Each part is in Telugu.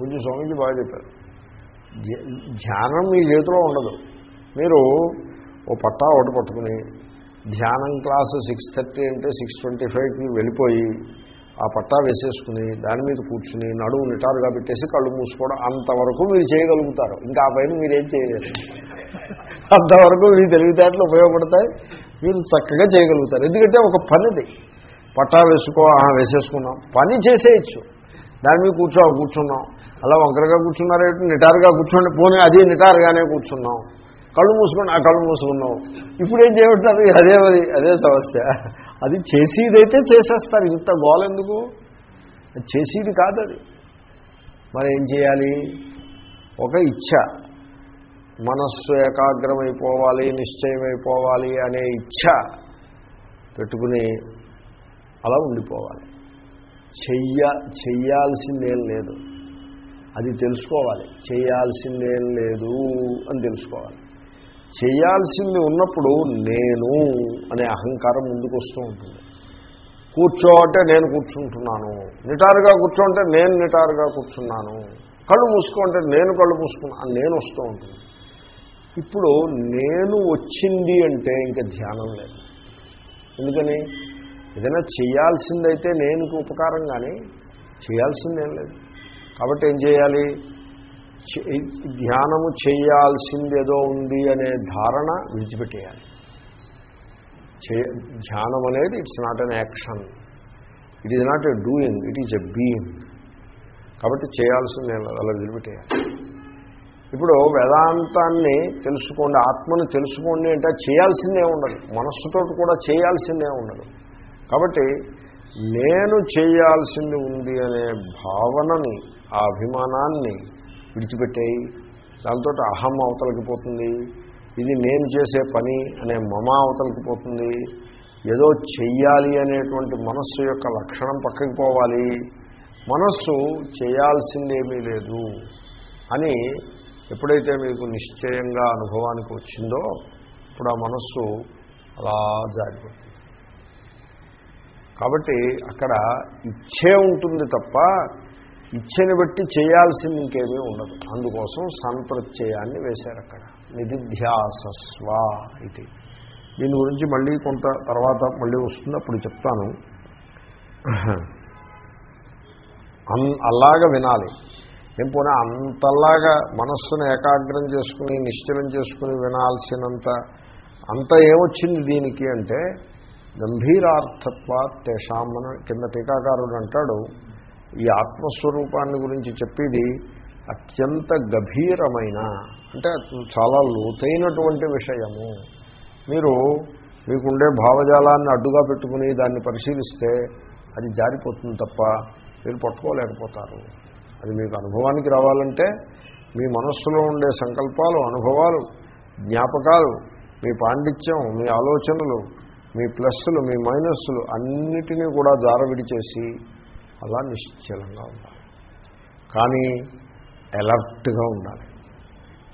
పూజ స్వామీజీ బాగా చెప్పారు. ధ్యానం మీ చేతిలో ఉండదు. మీరు ఓ పట్టా ఒకటి పట్టుకుని ధ్యానం క్లాసు సిక్స్ థర్టీ అంటే సిక్స్ ట్వంటీ ఫైవ్కి వెళ్ళిపోయి ఆ పట్టా వేసేసుకుని దాని మీద కూర్చుని నడువు నిటారుగా పెట్టేసి కళ్ళు మూసుకోవడం అంతవరకు మీరు చేయగలుగుతారు. ఇంకా ఆ పైన మీరేం చేయలేరు. అంతవరకు మీ తెలివితేటలు ఉపయోగపడతాయి. మీరు చక్కగా చేయగలుగుతారు. ఎందుకంటే ఒక పనిది. పట్టా వేసుకో ఆ, వేసేసుకున్నాం. పని చేసేయచ్చు. దాని మీద కూర్చో కూర్చున్నాం. అలా వంకరగా కూర్చున్నారేమిటి నిటారుగా కూర్చోండి పోనీ అది నిటారుగానే కూర్చున్నాం. కళ్ళు మూసుకొని ఆ కళ్ళు మూసుకున్నాం. ఇప్పుడు ఏం చేయమంటారు? అదే అది అదే సమస్య. అది చేసేదైతే చేసేస్తారు ఇంత గోల ఎందుకు? అది చేసేది కాదు అది మరి ఏం చేయాలి? ఒక ఇచ్ఛ మనస్సు ఏకాగ్రమైపోవాలి నిశ్చయమైపోవాలి అనే ఇచ్ఛ పెట్టుకుని అలా ఉండిపోవాలి. చెయ్య చెయ్యాల్సిందేం లేదు. అది తెలుసుకోవాలి. చేయాల్సిందేం లేదు అని తెలుసుకోవాలి. చేయాల్సింది ఉన్నప్పుడు నేను అనే అహంకారం ముందుకు వస్తూ ఉంటుంది. కూర్చో అంటే నేను కూర్చుంటున్నాను. నిటారుగా కూర్చోంటే నేను నిటారుగా కూర్చున్నాను. కళ్ళు మూసుకోంటే నేను కళ్ళు మూసుకున్నాను నేను వస్తూ ఉంటుంది. ఇప్పుడు నేను వచ్చింది అంటే ఇంకా ధ్యానం లేదు. ఎందుకని? ఏదైనా చేయాల్సిందైతే నేనుకి ఉపకారం కానీ చేయాల్సిందేం లేదు. కాబట్టి ఏం చేయాలి? చే- ధ్యానము చేయాల్సిందేదో ఉంది అనే ధారణ విడిచిపెట్టేయాలి. చే ధ్యానం అనేది it's not an action. It is not a doing it is a being. కాబట్టి చేయాల్సిందే అలా విడిపెట్టేయాలి ఇప్పుడు వేదాంతాన్ని తెలుసుకోండి ఆత్మను తెలుసుకోండి అంటే చేయాల్సిందే ఉండదు. మనస్సుతో కూడా చేయాల్సిందే ఉండదు. కాబట్టి నేను చేయాల్సింది ఉంది అనే భావనని ఆ అభిమానాన్ని విడిచిపెట్టేయి. దాంతో అహం అవతలకి పోతుంది. ఇది నేను చేసే పని అనే మమ అవతలకి పోతుంది. ఏదో చెయ్యాలి అనేటువంటి మనస్సు యొక్క లక్షణం పక్కకి పోవాలి. మనస్సు చేయాల్సిందేమీ లేదు అని ఎప్పుడైతే మీకు నిశ్చయంగా అనుభవానికి వచ్చిందో ఇప్పుడు ఆ మనస్సు అలా జారిపోతుంది. కాబట్టి అక్కడ ఇచ్చే ఉంటుంది తప్ప ఇచ్చని బట్టి చేయాల్సింది ఇంకేమీ ఉండదు. అందుకోసం సంప్రత్యయాన్ని వేశారు అక్కడ. నిధిధ్యాసస్వ ఇది. దీని గురించి మళ్ళీ కొంత తర్వాత మళ్ళీ వస్తుంది అప్పుడు చెప్తాను. అలాగ వినాలి. ఏం పోనీ అంతలాగా మనస్సును ఏకాగ్రం చేసుకుని నిశ్చలం చేసుకుని వినాల్సినంత అంత ఏమొచ్చింది దీనికి అంటే గంభీరార్థత్వ తేషామన కింద టీకాకారుడు అంటాడు ఈ ఆత్మస్వరూపాన్ని గురించి చెప్పేది అత్యంత గభీరమైన అంటే చాలా లోతైనటువంటి విషయము. మీరు మీకుండే భావజాలాన్ని అడ్డుగా పెట్టుకుని దాన్ని పరిశీలిస్తే అది జారిపోతుంది తప్ప మీరు పట్టుకోలేకపోతారు. అది మీకు అనుభవానికి రావాలంటే మీ మనస్సులో ఉండే సంకల్పాలు అనుభవాలు జ్ఞాపకాలు మీ పాండిత్యం మీ ఆలోచనలు మీ ప్లస్సులు మీ మైనస్సులు అన్నిటినీ కూడా జారవిడి చేసి అలా నిశ్చలంగా ఉండాలి. కానీ ఎలర్ట్గా ఉండాలి.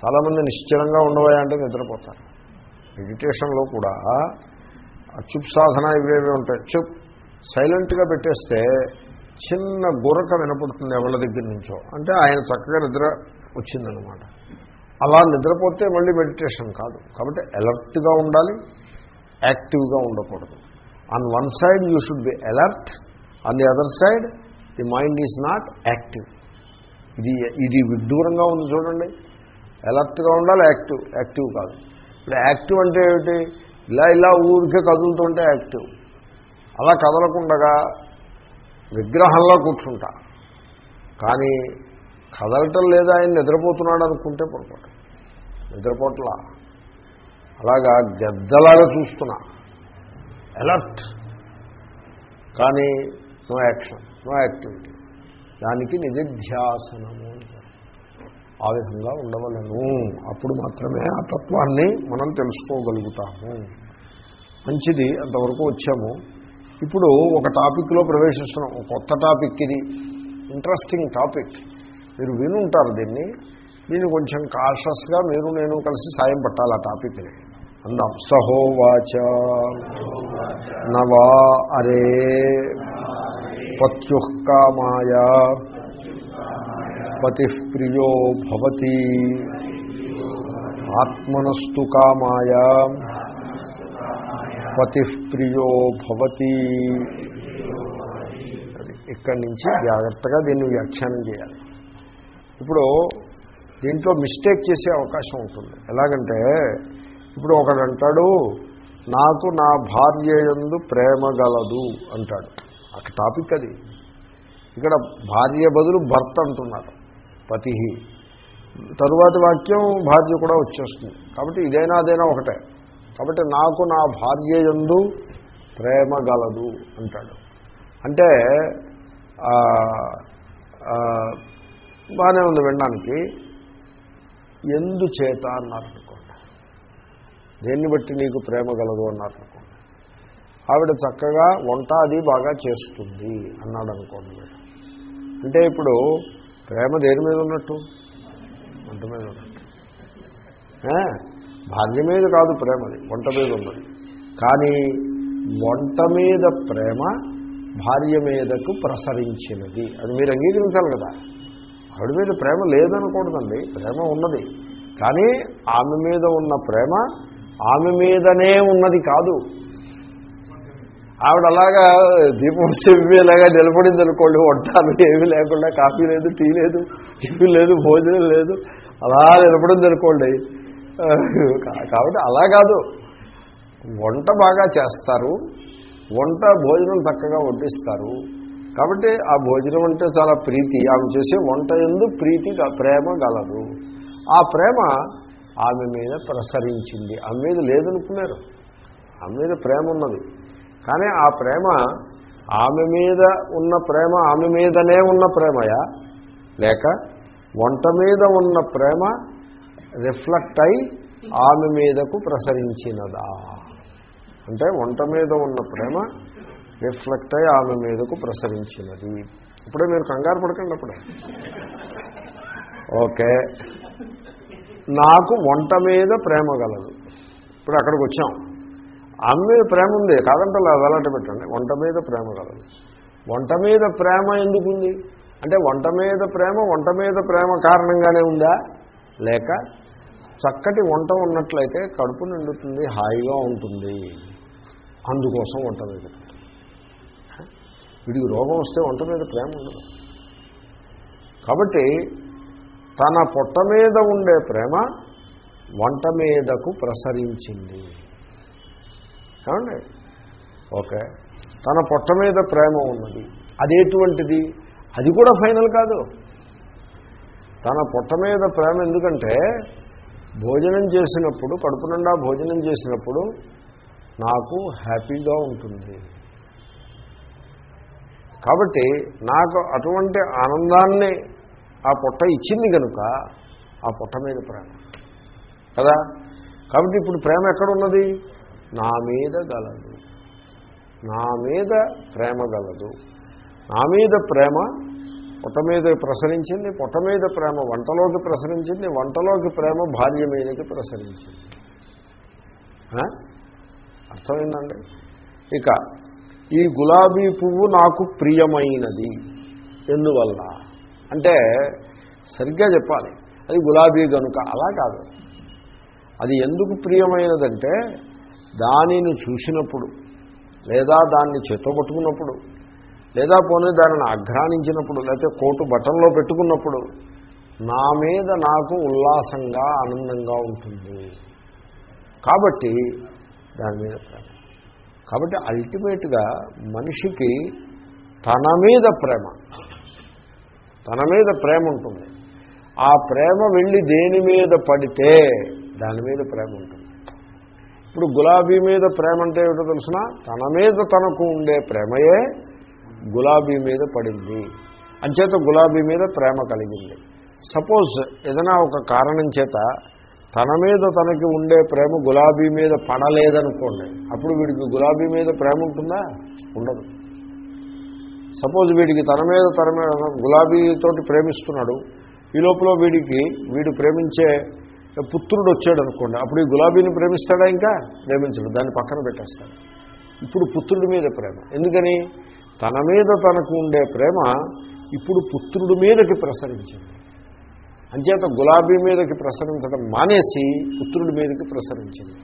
చాలామంది నిశ్చలంగా ఉండవా అంటే నిద్రపోతారు. మెడిటేషన్లో కూడా చుప్ సాధన ఇవేవి ఉంటాయి. చుప్ సైలెంట్గా పెట్టేస్తే చిన్న గురక వినపడుతుంది ఎవరి దగ్గర నుంచో. అంటే ఆయన చక్కగా నిద్ర వచ్చిందనమాట. అలా నిద్రపోతే మళ్ళీ మెడిటేషన్ కాదు. కాబట్టి అలర్ట్గా ఉండాలి యాక్టివ్గా ఉండకూడదు. On one side you should be alert on the other side the mind is not active ఇది ఇది విడ్డూరంగా ఉంది చూడండి. ఎలర్ట్గా ఉండాలి యాక్టివ్ యాక్టివ్ కాదు. ఇప్పుడు యాక్టివ్ అంటే ఏమిటి? ఇలా ఇలా ఊరికే కదులుతుంటే యాక్టివ్ అలా కదలకుండగా విగ్రహంలో కూర్చుంటా. కానీ కదలటం లేదా ఆయన నిద్రపోతున్నాడు అనుకుంటే పొరపాటు. నిద్రపోట్లా. అలాగా గద్దలాగా చూస్తున్నా. అలర్ట్ కానీ నో యాక్షన్ నో యాక్టివిటీ. దానికి నిధిధ్యాసనము ఆ విధంగా ఉండవలను. అప్పుడు మాత్రమే ఆ తత్వాన్ని మనం తెలుసుకోగలుగుతాము. మంచిది అంతవరకు వచ్చాము. ఇప్పుడు ఒక టాపిక్లో ప్రవేశిస్తున్నాం. కొత్త టాపిక్ ఇది. Interesting topic. మీరు వినుంటారు దీన్ని. దీన్ని కొంచెం కాషస్గా మీరు నేను కలిసి సాయం పట్టాలి ఆ టాపిక్ని. అందాం. సహోవాచ నవా అరే. పత్యుః కామాయ పతి ప్రియో భవతి ఆత్మనస్తు కామాయ పతి ప్రియో భవతి ఇక్కడి నుంచి జాగ్రత్తగా దీన్ని వ్యాఖ్యానం చేయాలి. ఇప్పుడు దీంట్లో మిస్టేక్ చేసే అవకాశం ఉంటుంది. ఎలాగంటే ఇప్పుడు ఒకడు అంటాడు నాకు నా భార్య యందు ప్రేమ గలదు అంటాడు. టాపిక్ అది. ఇక్కడ భార్య బదులు భర్త అంటున్నారు పతి తరువాతి వాక్యం భార్య కూడా వచ్చేస్తుంది. కాబట్టి ఇదైనా అదైనా ఒకటే. కాబట్టి నాకు నా భార్య యందు ప్రేమ గలదు అంటాడు. అంటే బాగానే ఉంది వినడానికి. ఎందుచేత అన్నారు అనుకోండి దేన్ని బట్టి నీకు ప్రేమ గలదు అన్నారు అనుకోండి ఆవిడ చక్కగా వంట అది బాగా చేస్తుంది అన్నాడు అనుకోండి మీరు అంటే ఇప్పుడు ప్రేమ దేని మీద ఉన్నట్టు? వంట మీద ఉన్నట్టు. భార్య మీద కాదు ప్రేమది వంట మీద ఉన్నది. కానీ వంట మీద ప్రేమ భార్య మీదకు ప్రసరించినది. అది మీరు అంగీకరించాలి కదా. ఆవిడ మీద ప్రేమ లేదనకూడదండి ప్రేమ ఉన్నది. కానీ ఆమె మీద ఉన్న ప్రేమ ఆమె మీదనే ఉన్నది కాదు. ఆవిడ అలాగా దీపం సెవ్వేలాగా నిలబడింది అనుకోండి వంటాలు ఏమీ లేకుండా కాఫీ లేదు టీ లేదు టిఫిన్ లేదు భోజనం లేదు అలా నిలబడింది అనుకోండి. కాబట్టి అలా కాదు. వంట బాగా చేస్తారు వంట భోజనం చక్కగా వడ్డిస్తారు. కాబట్టి ఆ భోజనం అంటే చాలా ప్రీతి. ఆమె చేసే వంట ఎందు ప్రీతి ప్రేమ గలదు. ఆ ప్రేమ ఆమె మీద ప్రసరించింది. ఆమె మీద లేదనుకున్నారు. ఆమె మీద ప్రేమ ఉన్నది. కానీ ఆ ప్రేమ ఆమె మీద ఉన్న ప్రేమ ఆమె మీదనే ఉన్న ప్రేమయా? లేక వంట మీద ఉన్న ప్రేమ రిఫ్లెక్ట్ అయి ఆమె మీదకు ప్రసరించినదా? అంటే వంట మీద ఉన్న ప్రేమ రిఫ్లెక్ట్ అయి ఆమె మీదకు ప్రసరించినది. ఇప్పుడే మీరు కంగారు పడకండి అప్పుడే. ఓకే. నాకు వంట మీద ప్రేమ గలదు. ఇప్పుడు అక్కడికి వచ్చాం. ఆమె మీద ప్రేమ ఉంది. కాదంటే అలా వెలాట పెట్టండి. వంట మీద ప్రేమ కలదు వంట మీద ప్రేమ ఎందుకుంది? అంటే వంట మీద ప్రేమ వంట మీద ప్రేమ కారణంగానే ఉందా? లేక చక్కటి వంట ఉన్నట్లయితే కడుపు నిండుతుంది హాయిగా ఉంటుంది. అందుకోసం వంట మీద వీడికి రోగం వస్తే వంట మీద ప్రేమ ఉండదు. కాబట్టి తన పొట్ట మీద ఉండే ప్రేమ వంట మీదకు ప్రసరించింది. ఏమండి? ఓకే. తన పొట్ట మీద ప్రేమ ఉన్నది. అదేటువంటిది? అది కూడా ఫైనల్ కాదు. తన పొట్ట మీద ప్రేమ ఎందుకంటే భోజనం చేసినప్పుడు కడుపు నిండా భోజనం చేసినప్పుడు నాకు హ్యాపీగా ఉంటుంది. కాబట్టి నాకు అటువంటి ఆనందాన్ని ఆ పొట్ట ఇచ్చింది కనుక ఆ పొట్ట మీద ప్రేమ. కదా? కాబట్టి ఇప్పుడు ప్రేమ ఎక్కడున్నది? నా మీద గలదు. నా మీద ప్రేమ గలదు. నా మీద ప్రేమ పొట్ట మీద ప్రసరించింది పొట్ట మీద ప్రేమ వంటలోకి ప్రసరించింది వంటలోకి ప్రేమ భార్య మీదకి ప్రసరించింది. అర్థమైందండి? ఇక ఈ గులాబీ పువ్వు నాకు ప్రియమైనది. ఎందువల్ల? అంటే సరిగ్గా చెప్పాలి. అది గులాబీ గనుక అలా కాదు. అది ఎందుకు ప్రియమైనదంటే దానిని చూసినప్పుడు లేదా దాన్ని చేతపట్టుకున్నప్పుడు లేదా పోనీ దానిని ఆఘ్రానించినప్పుడు లేకపోతే కోటు బటన్లో పెట్టుకున్నప్పుడు నా మీద నాకు ఉల్లాసంగా ఆనందంగా ఉంటుంది. కాబట్టి దాని మీద ప్రేమ. కాబట్టి అల్టిమేట్గా మనిషికి తన మీద ప్రేమ. తన మీద ప్రేమ ఉంటుంది. ఆ ప్రేమ వెళ్ళి దేని మీద పడితే దాని మీద ప్రేమ ఉంటుంది. ఇప్పుడు గులాబీ మీద ప్రేమ అంటే ఏమిటో తెలిసిన? తన మీద తనకు ఉండే ప్రేమయే గులాబీ మీద పడింది. అంచేత గులాబీ మీద ప్రేమ కలిగింది. సపోజ్ ఏదైనా ఒక కారణం చేత తన మీద తనకి ఉండే ప్రేమ గులాబీ మీద పడలేదనుకోండి అప్పుడు వీడికి గులాబీ మీద ప్రేమ ఉంటుందా? ఉండదు. సపోజ్ వీడికి తన మీద తన మీద గులాబీతోటి ప్రేమిస్తున్నాడు ఈ లోపల వీడికి వీడు ప్రేమించే పుత్రుడు వచ్చాడు అనుకోండి అప్పుడు ఈ గులాబీని ప్రేమిస్తాడా ఇంకా? ప్రేమించడు దాన్ని పక్కన పెట్టేస్తాడు. ఇప్పుడు పుత్రుడి మీద ప్రేమ. ఎందుకని? తన మీద తనకు ఉండే ప్రేమ ఇప్పుడు పుత్రుడి మీదకి ప్రసరించింది. అంచేత గులాబీ మీదకి ప్రసరించడం మానేసి పుత్రుడి మీదకి ప్రసరించింది.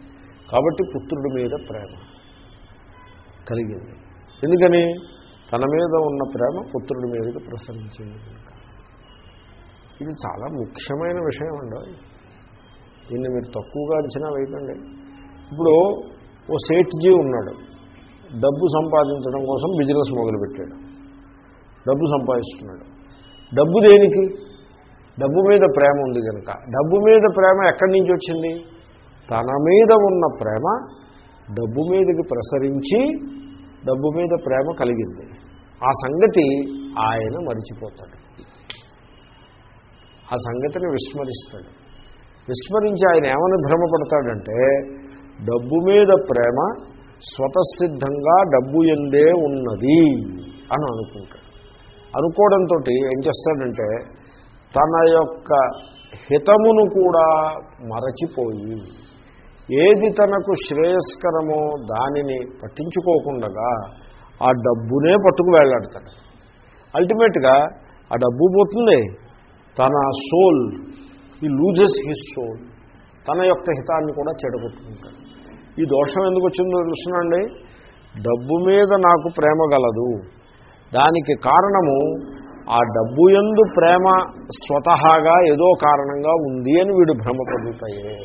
కాబట్టి పుత్రుడి మీద ప్రేమ కలిగింది. ఎందుకని? తన మీద ఉన్న ప్రేమ పుత్రుడి మీదకి ప్రసరించింది. ఇది చాలా ముఖ్యమైన విషయం అండి. దీన్ని మీరు తక్కువగా అంచనా వేయకండి. ఇప్పుడు ఓ సేట్జీ ఉన్నాడు. డబ్బు సంపాదించడం కోసం బిజినెస్ మొదలుపెట్టాడు. డబ్బు సంపాదిస్తున్నాడు. డబ్బు దేనికి? డబ్బు మీద ప్రేమ ఉంది కనుక డబ్బు మీద ప్రేమ ఎక్కడి నుంచి వచ్చింది? తన మీద ఉన్న ప్రేమ డబ్బు మీదకి ప్రసరించి డబ్బు మీద ప్రేమ కలిగింది. ఆ సంగతి ఆయన మరిచిపోతాడు. ఆ సంగతిని విస్మరిస్తాడు. విస్మరించి ఆయన ఏమని భ్రమపడతాడంటే డబ్బు మీద ప్రేమ స్వతసిద్ధంగా డబ్బు ఎందే ఉన్నది అని అనుకుంటాడు. అనుకోవడంతో ఏం చేస్తాడంటే తన యొక్క హితమును కూడా మరచిపోయి ఏది తనకు శ్రేయస్కరమో దానిని పట్టించుకోకుండా ఆ డబ్బునే పట్టుకు వేలాడతాడు. అల్టిమేట్గా ఆ డబ్బు పోతుంది తన సోల్ ఈ లూజెస్ హిస్ సోల్ తన యొక్క హితాన్ని కూడా చెడగొట్టుకుంటాడు. ఈ దోషం ఎందుకు వచ్చిందో తెలుసునండి డబ్బు మీద నాకు ప్రేమ గలదు. దానికి కారణము ఆ డబ్బు ఎందు ప్రేమ స్వతహాగా ఏదో కారణంగా ఉంది అని వీడు భ్రమపడుతాయే.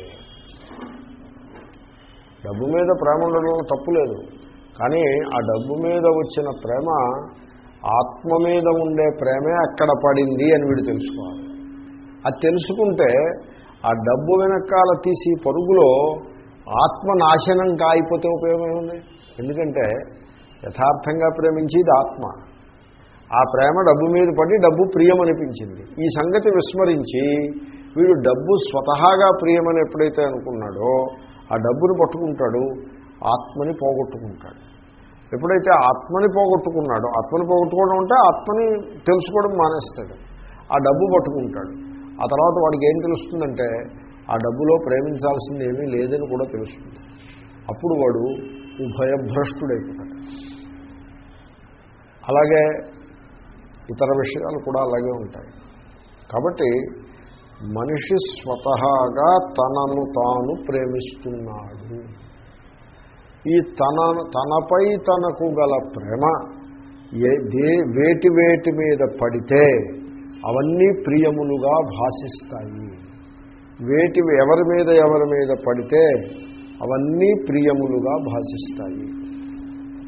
డబ్బు మీద ప్రేమ ఉండడం తప్పులేదు కానీ ఆ డబ్బు మీద వచ్చిన ప్రేమ ఆత్మ మీద ఉండే ప్రేమే అక్కడ పడింది అని వీడు తెలుసుకోవాలి. అది తెలుసుకుంటే ఆ డబ్బు వెనకాల తీసి పరుగులో ఆత్మ నాశనం కాయిపోతే ఉపయోగం ఉంది ఎందుకంటే యథార్థంగా ప్రేమించేది ఆత్మ. ఆ ప్రేమ డబ్బు మీద పడి డబ్బు ప్రియమనిపించింది. ఈ సంగతి విస్మరించి వీడు డబ్బు స్వతహాగా ప్రియమని ఎప్పుడైతే అనుకున్నాడో ఆ డబ్బుని పట్టుకుంటాడు ఆత్మని పోగొట్టుకుంటాడు. ఎప్పుడైతే ఆత్మని పోగొట్టుకున్నాడో ఆత్మని పోగొట్టుకోవడం అంటే ఆత్మని తెలుసుకోవడం మానేస్తాడు. ఆ డబ్బు పట్టుకుంటాడు. ఆ తర్వాత వాడికి ఏం తెలుస్తుందంటే ఆ డబ్బులో ప్రేమించాల్సింది ఏమీ లేదని కూడా తెలుస్తుంది. అప్పుడు వాడు ఉభయభ్రష్టుడైపోతాడు. అలాగే ఇతర విషయాలు కూడా అలాగే ఉంటాయి. కాబట్టి మనిషి స్వతహాగా తనను తాను ప్రేమిస్తున్నాడు. ఈ తన తనపై తనకు గల ప్రేమ ఏ దే వేటి వేటి మీద పడితే అవన్నీ ప్రియములుగా భాషిస్తాయి. వేటి ఎవరి మీద ఎవరి మీద పడితే అవన్నీ ప్రియములుగా భాషిస్తాయి.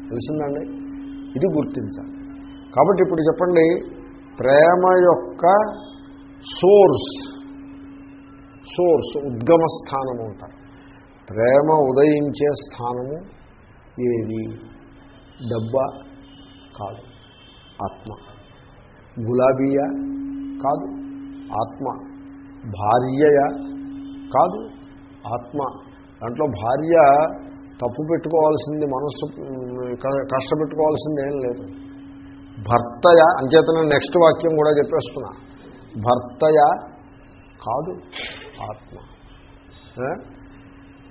తెలిసిందండి? ఇది గుర్తించాలి. కాబట్టి ఇప్పుడు చెప్పండి ప్రేమ యొక్క సోర్స్ సోర్స్ ఉద్గమ స్థానము అంటారు ప్రేమ ఉదయించే స్థానము ఏది? డబ్బా కాదు ఆత్మ. గులాబీయా? కాదు. ఆత్మ భార్యయ కాదు. ఆత్మ దాంట్లో భార్య తప్పు పెట్టుకోవాల్సింది మనస్సు కష్టపెట్టుకోవాల్సింది ఏం లేదు. భర్తయ అంచేతనే నెక్స్ట్ వాక్యం కూడా చెప్పేస్తున్నా. భర్తయ కాదు ఆత్మ.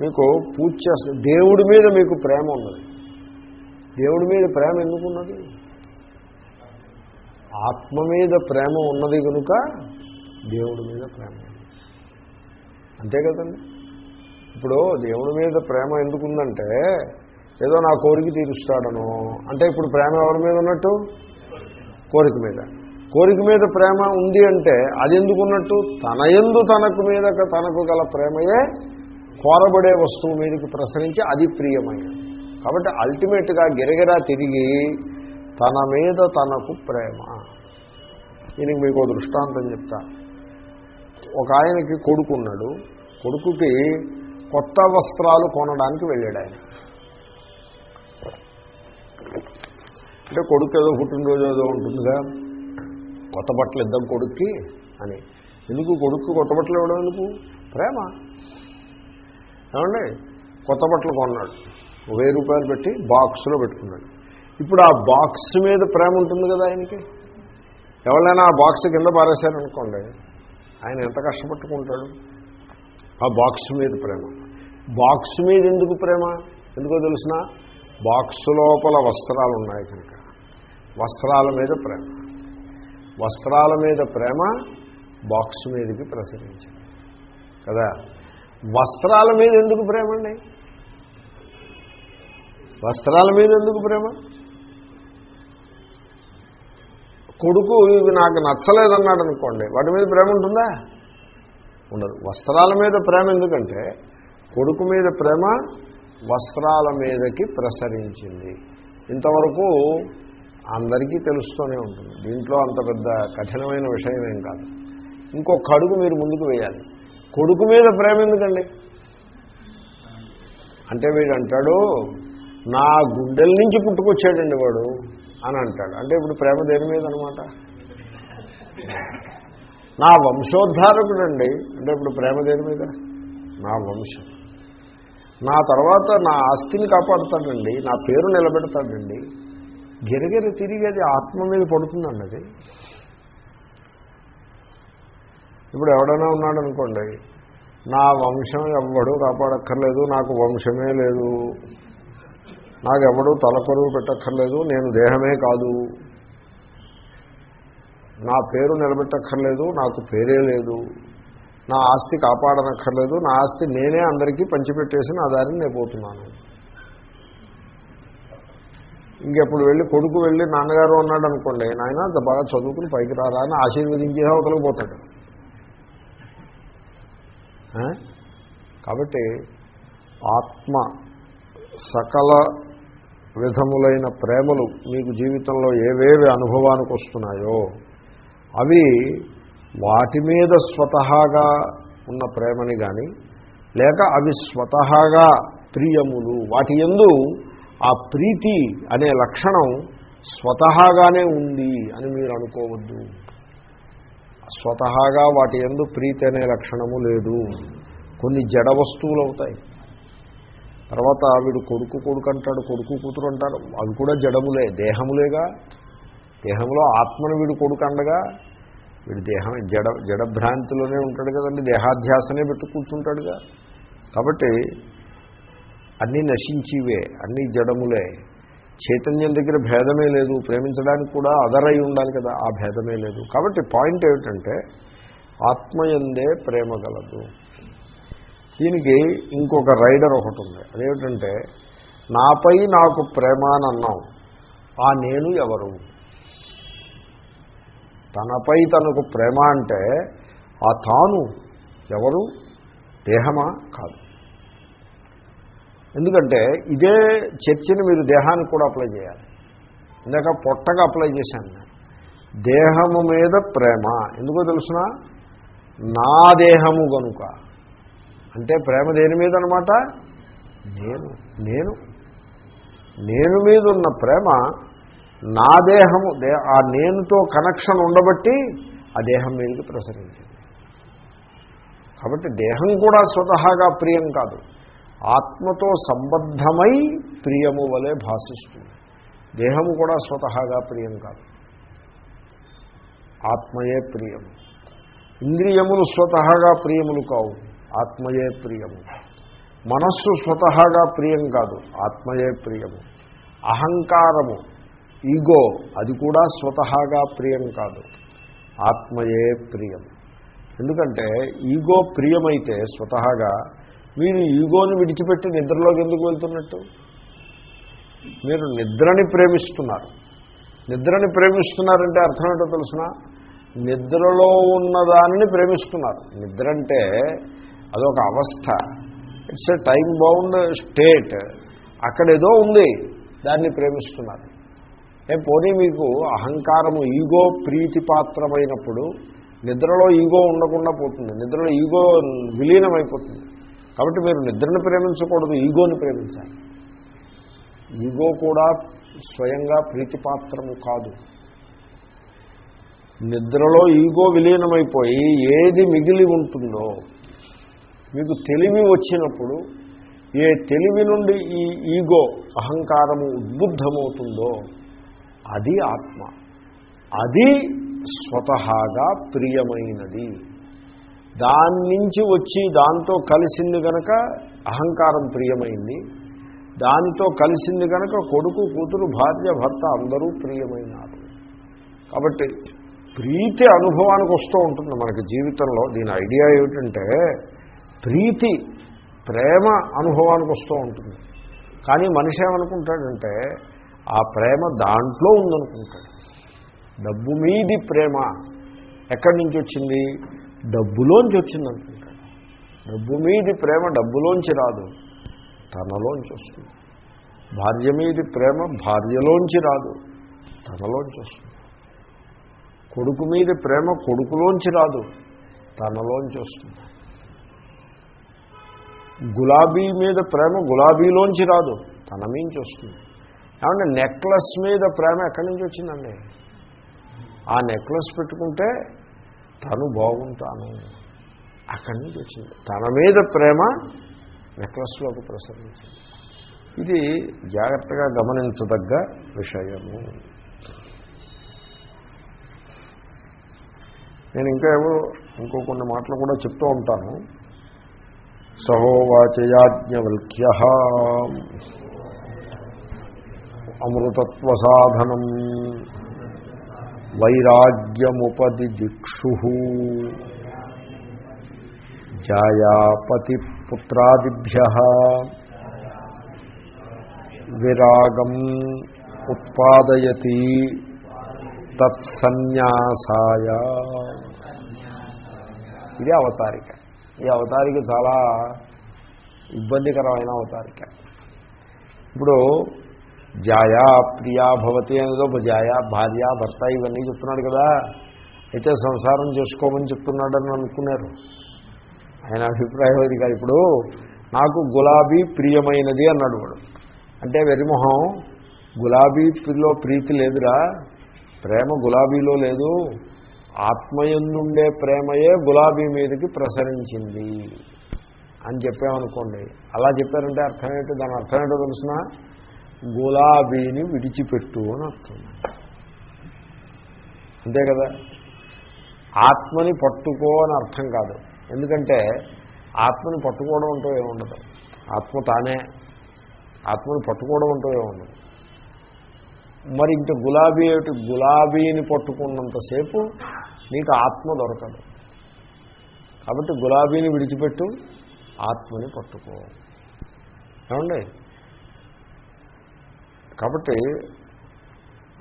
మీకు పూజ చేస్తే దేవుడి మీద మీకు ప్రేమ ఉన్నది. దేవుడి మీద ప్రేమ ఎందుకున్నది? ఆత్మ మీద ప్రేమ ఉన్నది కనుక దేవుడి మీద ప్రేమ అంతే కదండి? ఇప్పుడు దేవుడి మీద ప్రేమ ఎందుకుందంటే ఏదో నా కోరిక తీరుస్తాడను అంటే ఇప్పుడు ప్రేమ ఎవరి మీద ఉన్నట్టు? కోరిక మీద. కోరిక మీద ప్రేమ ఉంది అంటే అది ఎందుకున్నట్టు? తన ఎందు తనకు మీద తనకు గల ప్రేమయే కోరబడే వస్తువు మీదకి ప్రసరించి అది ప్రియమైనది. కాబట్టి అల్టిమేట్గా గిరగిరా తిరిగి తన మీద తనకు ప్రేమ. దీనికి మీకు దృష్టాంతం చెప్తా. ఒక ఆయనకి కొడుకున్నాడు. కొడుకుకి కొత్త వస్త్రాలు కొనడానికి వెళ్ళాడు ఆయన. అంటే కొడుకు ఏదో పుట్టినరోజు ఏదో ఉంటుందిగా. కొత్త బట్టలు ఇద్దాం కొడుక్కి అని. ఎందుకు? కొడుకు కొత్త బట్టలు ఇవ్వడం ఎందుకు? ప్రేమ. ఏమండి? కొత్త బట్టలు కొన్నాడు. వెయ్యి రూపాయలు పెట్టి బాక్స్లో పెట్టుకున్నాడు. ఇప్పుడు ఆ బాక్స్ మీద ప్రేమ ఉంటుంది కదా ఆయనకి? ఎవరైనా ఆ బాక్స్ కింద పారేశారనుకోండి ఆయన ఎంత కష్టపట్టుకుంటాడు? ఆ బాక్స్ మీద ప్రేమ. బాక్స్ మీద ఎందుకు ప్రేమ? ఎందుకో తెలిసిన? బాక్స్ లోపల వస్త్రాలు ఉన్నాయి కనుక. వస్త్రాల మీద ప్రేమ. వస్త్రాల మీద ప్రేమ బాక్స్ మీదకి ప్రసరించింది. కదా? వస్త్రాల మీద ఎందుకు ప్రేమ అండి వస్త్రాల మీద ఎందుకు ప్రేమ? కొడుకు ఇవి నాకు నచ్చలేదన్నాడు అనుకోండి వాటి మీద ప్రేమ ఉంటుందా? ఉండదు. వస్త్రాల మీద ప్రేమ ఎందుకంటే కొడుకు మీద ప్రేమ వస్త్రాల మీదకి ప్రసరించింది. ఇంతవరకు అందరికీ తెలుస్తూనే ఉంటుంది. దీంట్లో అంత పెద్ద కఠినమైన విషయం ఏం కాదు. ఇంకొక అడుగు మీరు ముందుకు వేయాలి. కొడుకు మీద ప్రేమ ఎందుకండి? అంటే వీడు అంటాడు నా గుండెల నుంచి పుట్టుకొచ్చాడండి వాడు. అని అంటాడు. అంటే ఇప్పుడు ప్రేమ దేని మీద అనమాట నా వంశోద్ధారకుడండి. అంటే ఇప్పుడు ప్రేమ దేని మీద? నా వంశం. నా తర్వాత నా ఆస్తిని కాపాడుతాడండి. నా పేరు నిలబెడతాడండి. గిరగిర తిరిగి అది ఆత్మ మీద పడుతుందండి అది ఇప్పుడు ఎవడైనా ఉన్నాడు అనుకోండి నా వంశం ఎవ్వడూ కాపాడక్కర్లేదు నాకు వంశమే లేదు. నాకు ఎవడూ తలకొరువు పెట్టక్కర్లేదు నేను దేహమే కాదు. నా పేరు నిలబెట్టక్కర్లేదు నాకు పేరే లేదు. నా ఆస్తి కాపాడనక్కర్లేదు నా ఆస్తి నేనే అందరికీ పంచిపెట్టేసి నా దారిని నేను పోతున్నాను ఇంకెప్పుడు వెళ్ళి కొడుకు వెళ్ళి నాన్నగారు ఉన్నాడు అనుకోండి నాయన అంత బాగా చదువుకుని పైకి రారా అని ఆశీర్వదించే అవతలకు పోతాడు. కాబట్టి ఆత్మ సకల విధములైన ప్రేమలు మీకు జీవితంలో ఏవేవి అనుభవానికి వస్తున్నాయో అవి వాటి మీద స్వతహాగా ఉన్న ప్రేమని కానీ లేక అవి స్వతహాగా ప్రియములు వాటి ఎందు ఆ ప్రీతి అనే లక్షణం స్వతహాగానే ఉంది అని మీరు అనుకోవద్దు. స్వతహాగా వాటి ఎందు ప్రీతి అనే లక్షణము లేదు. కొన్ని జడ వస్తువులు అవుతాయి తర్వాత వీడు కొడుకు కొడుకు అంటాడు కొడుకు కూతురు అంటాడు అవి కూడా జడములే దేహములేగా. దేహంలో ఆత్మను వీడు కొడుకు అండగా. వీడు దేహం జడ జడభ్రాంతిలోనే ఉంటాడు కదండి దేహాధ్యాసనే పెట్టు కూర్చుంటాడుగా. కాబట్టి అన్నీ నశించివే అన్నీ జడములే. చైతన్యం దగ్గర భేదమే లేదు ప్రేమించడానికి కూడా అదరై ఉండాలి కదా ఆ భేదమే లేదు. కాబట్టి పాయింట్ ఏమిటంటే ఆత్మయందే ప్రేమ గలదు. దీనికి ఇంకొక రైడర్ ఒకటి ఉంది అదేమిటంటే నాపై నాకు ప్రేమ అని అన్నాం ఆ నేను ఎవరు? తనపై తనకు ప్రేమ అంటే ఆ తాను ఎవరు? దేహమా? కాదు. ఎందుకంటే ఇదే చర్చని మీరు దేహానికి కూడా అప్లై చేయాలి. ఇందాక పొట్టగా అప్లై చేశాను నేను. దేహము మీద ప్రేమ. ఎందుకో తెలుసిన? నా దేహము కనుక అంటే ప్రేమ దేని మీద అనమాట నేను నేను. నేను మీద ఉన్న ప్రేమ నా దేహము దే ఆ నేనుతో కనెక్షన్ ఉండబట్టి ఆ దేహం మీదకి ప్రసరించింది. కాబట్టి దేహం కూడా స్వతహాగా ప్రియం కాదు. ఆత్మతో సంబద్ధమై ప్రియము వలె భాషిస్తుంది. దేహము కూడా స్వతహాగా ప్రియం కాదు. ఆత్మయే ప్రియము ఇంద్రియములు స్వతహాగా ప్రియములు కావు. ఆత్మయే ప్రియము. మనస్సు స్వతహాగా ప్రియం కాదు ఆత్మయే ప్రియము. అహంకారము ఈగో అది కూడా స్వతహాగా ప్రియం కాదు ఆత్మయే ప్రియం. ఎందుకంటే ఈగో ప్రియమైతే స్వతహాగా మీరు ఈగోని విడిచిపెట్టి నిద్రలోకి ఎందుకు వెళ్తున్నట్టు? మీరు నిద్రని ప్రేమిస్తున్నారు. నిద్రని ప్రేమిస్తున్నారంటే అర్థం ఏంటో తెలిసిన? నిద్రలో ఉన్నదానిని ప్రేమిస్తున్నారు. నిద్ర అంటే అదొక అవస్థ. It's a time bound state అక్కడ ఏదో ఉంది. దాన్ని ప్రేమిస్తున్నారు. ఏ పోనీ మీకు అహంకారము ఈగో ప్రీతిపాత్రమైనప్పుడు నిద్రలో ఈగో ఉండకుండా పోతుంది. నిద్రలో ఈగో విలీనమైపోతుంది. కాబట్టి మీరు నిద్రను ప్రేమించకూడదు ఈగోని ప్రేమించాలి. ఈగో కూడా స్వయంగా ప్రీతిపాత్రము కాదు. నిద్రలో ఈగో విలీనమైపోయి ఏది మిగిలి ఉంటుందో మీకు తెలివి వచ్చినప్పుడు ఏ తెలివి నుండి ఈ ఈగో అహంకారము ఉద్బుద్ధమవుతుందో అది ఆత్మ. అది స్వతహాగా ప్రియమైనది. దాని నుంచి వచ్చి దాంతో కలిసింది గనక అహంకారం ప్రియమైంది. దానితో కలిసింది కనుక కొడుకు కూతురు భార్య భర్త అందరూ ప్రియమైనారు. కాబట్టి ప్రీతి అనుభవానికి వస్తూ ఉంటుంది మనకి జీవితంలో. దీని ఐడియా ఏమిటంటే ప్రీతి ప్రేమ అనుభవానికి వస్తూ ఉంటుంది. కానీ మనిషి ఏమనుకుంటాడంటే ఆ ప్రేమ దాంట్లో ఉందనుకుంటాడు. డబ్బు మీది ప్రేమ. ఎక్కడి నుంచి వచ్చింది? డబ్బులోంచి వచ్చింది అనుకుంటాడు. డబ్బు మీది ప్రేమ డబ్బులోంచి రాదు తనలోంచి వస్తుంది. భార్య మీది ప్రేమ భార్యలోంచి రాదు తనలోంచి వస్తుంది. కొడుకు మీద ప్రేమ కొడుకులోంచి రాదు తనలోంచి వస్తుంది. గులాబీ మీద ప్రేమ గులాబీలోంచి రాదు తన మించి వస్తుంది. ఏమంటే నెక్లెస్ మీద ప్రేమ ఎక్కడి నుంచి వచ్చిందండి? ఆ నెక్లెస్ పెట్టుకుంటే తను బాగుంటాను. అక్కడి నుంచి వచ్చింది. తన మీద ప్రేమ నెక్లెస్లోకి ప్రసరించింది. ఇది జాగ్రత్తగా గమనించదగ్గ విషయము. నేను ఇంకా ఏవో ఇంకో కొన్ని మాటలు కూడా చెప్తూ ఉంటాను. సహోవాచయాజ్ఞవల్క్య. అమృతత్వ సాధనం వైరాగ్యముపది దిక్షు జాయాపతి పుత్రాదిభ్య విరాగం ఉత్పాదయతి తత్సన్యాసాయ. ఇది అవతారిక. ఈ అవతారిక చాలా ఇబ్బందికరమైన అవతారిక. ఇప్పుడు జాయా ప్రియా భవతి అనేదో జాయా భార్య భర్త ఇవన్నీ చెప్తున్నాడు కదా. అయితే సంసారం చేసుకోమని చెప్తున్నాడని అనుకున్నారు. ఆయన అభిప్రాయం ఇది కాదు. ఇప్పుడు నాకు గులాబీ ప్రియమైనది అన్నాడు వాడు. అంటే వెరిమొహం గులాబీలో ప్రీతి లేదురా ప్రేమ గులాబీలో లేదు ఆత్మయందుండే ప్రేమయే గులాబీ మీదకి ప్రసరించింది అని చెప్పామనుకోండి. అలా చెప్పారంటే అర్థం దాని అర్థం ఏంటో తెలిసిన? గులాబీని విడిచిపెట్టు అని అర్థం. అంతే కదా? ఆత్మని పట్టుకో అని అర్థం కాదు. ఎందుకంటే ఆత్మని పట్టుకోవడం అంటూ ఏముండదు? ఆత్మ తానే. ఆత్మని పట్టుకోవడం అంటూ ఏముండదు? మరి ఇంక గులాబీ ఏమిటి? గులాబీని పట్టుకున్నంతసేపు నీకు ఆత్మ దొరకదు. కాబట్టి గులాబీని విడిచిపెట్టు ఆత్మని పట్టుకో. ఏమండి? కాబట్టి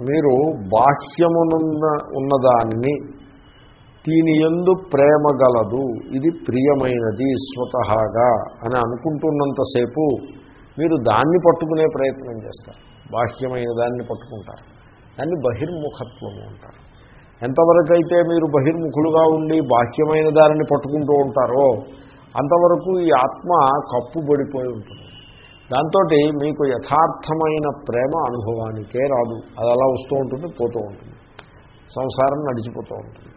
మీరు బాహ్యమునున్న ఉన్నదానిని దీని ఎందు ప్రేమ గలదు. ఇది ప్రియమైనది స్వతహాగా అని అనుకుంటున్నంతసేపు మీరు దాన్ని పట్టుకునే ప్రయత్నం చేస్తారు. బాహ్యమైన దాన్ని పట్టుకుంటారు. దాన్ని బహిర్ముఖత్వము అంటారు. ఎంతవరకు అయితే మీరు బహిర్ముఖులుగా ఉండి బాహ్యమైన దానిని పట్టుకుంటూ ఉంటారో అంతవరకు ఈ ఆత్మ కప్పుబడిపోయి ఉంటుంది. దాంతో మీకు యథార్థమైన ప్రేమ అనుభవానికే రాదు. అది అలా వస్తూ ఉంటుంది పోతూ ఉంటుంది. సంసారం నడిచిపోతూ ఉంటుంది.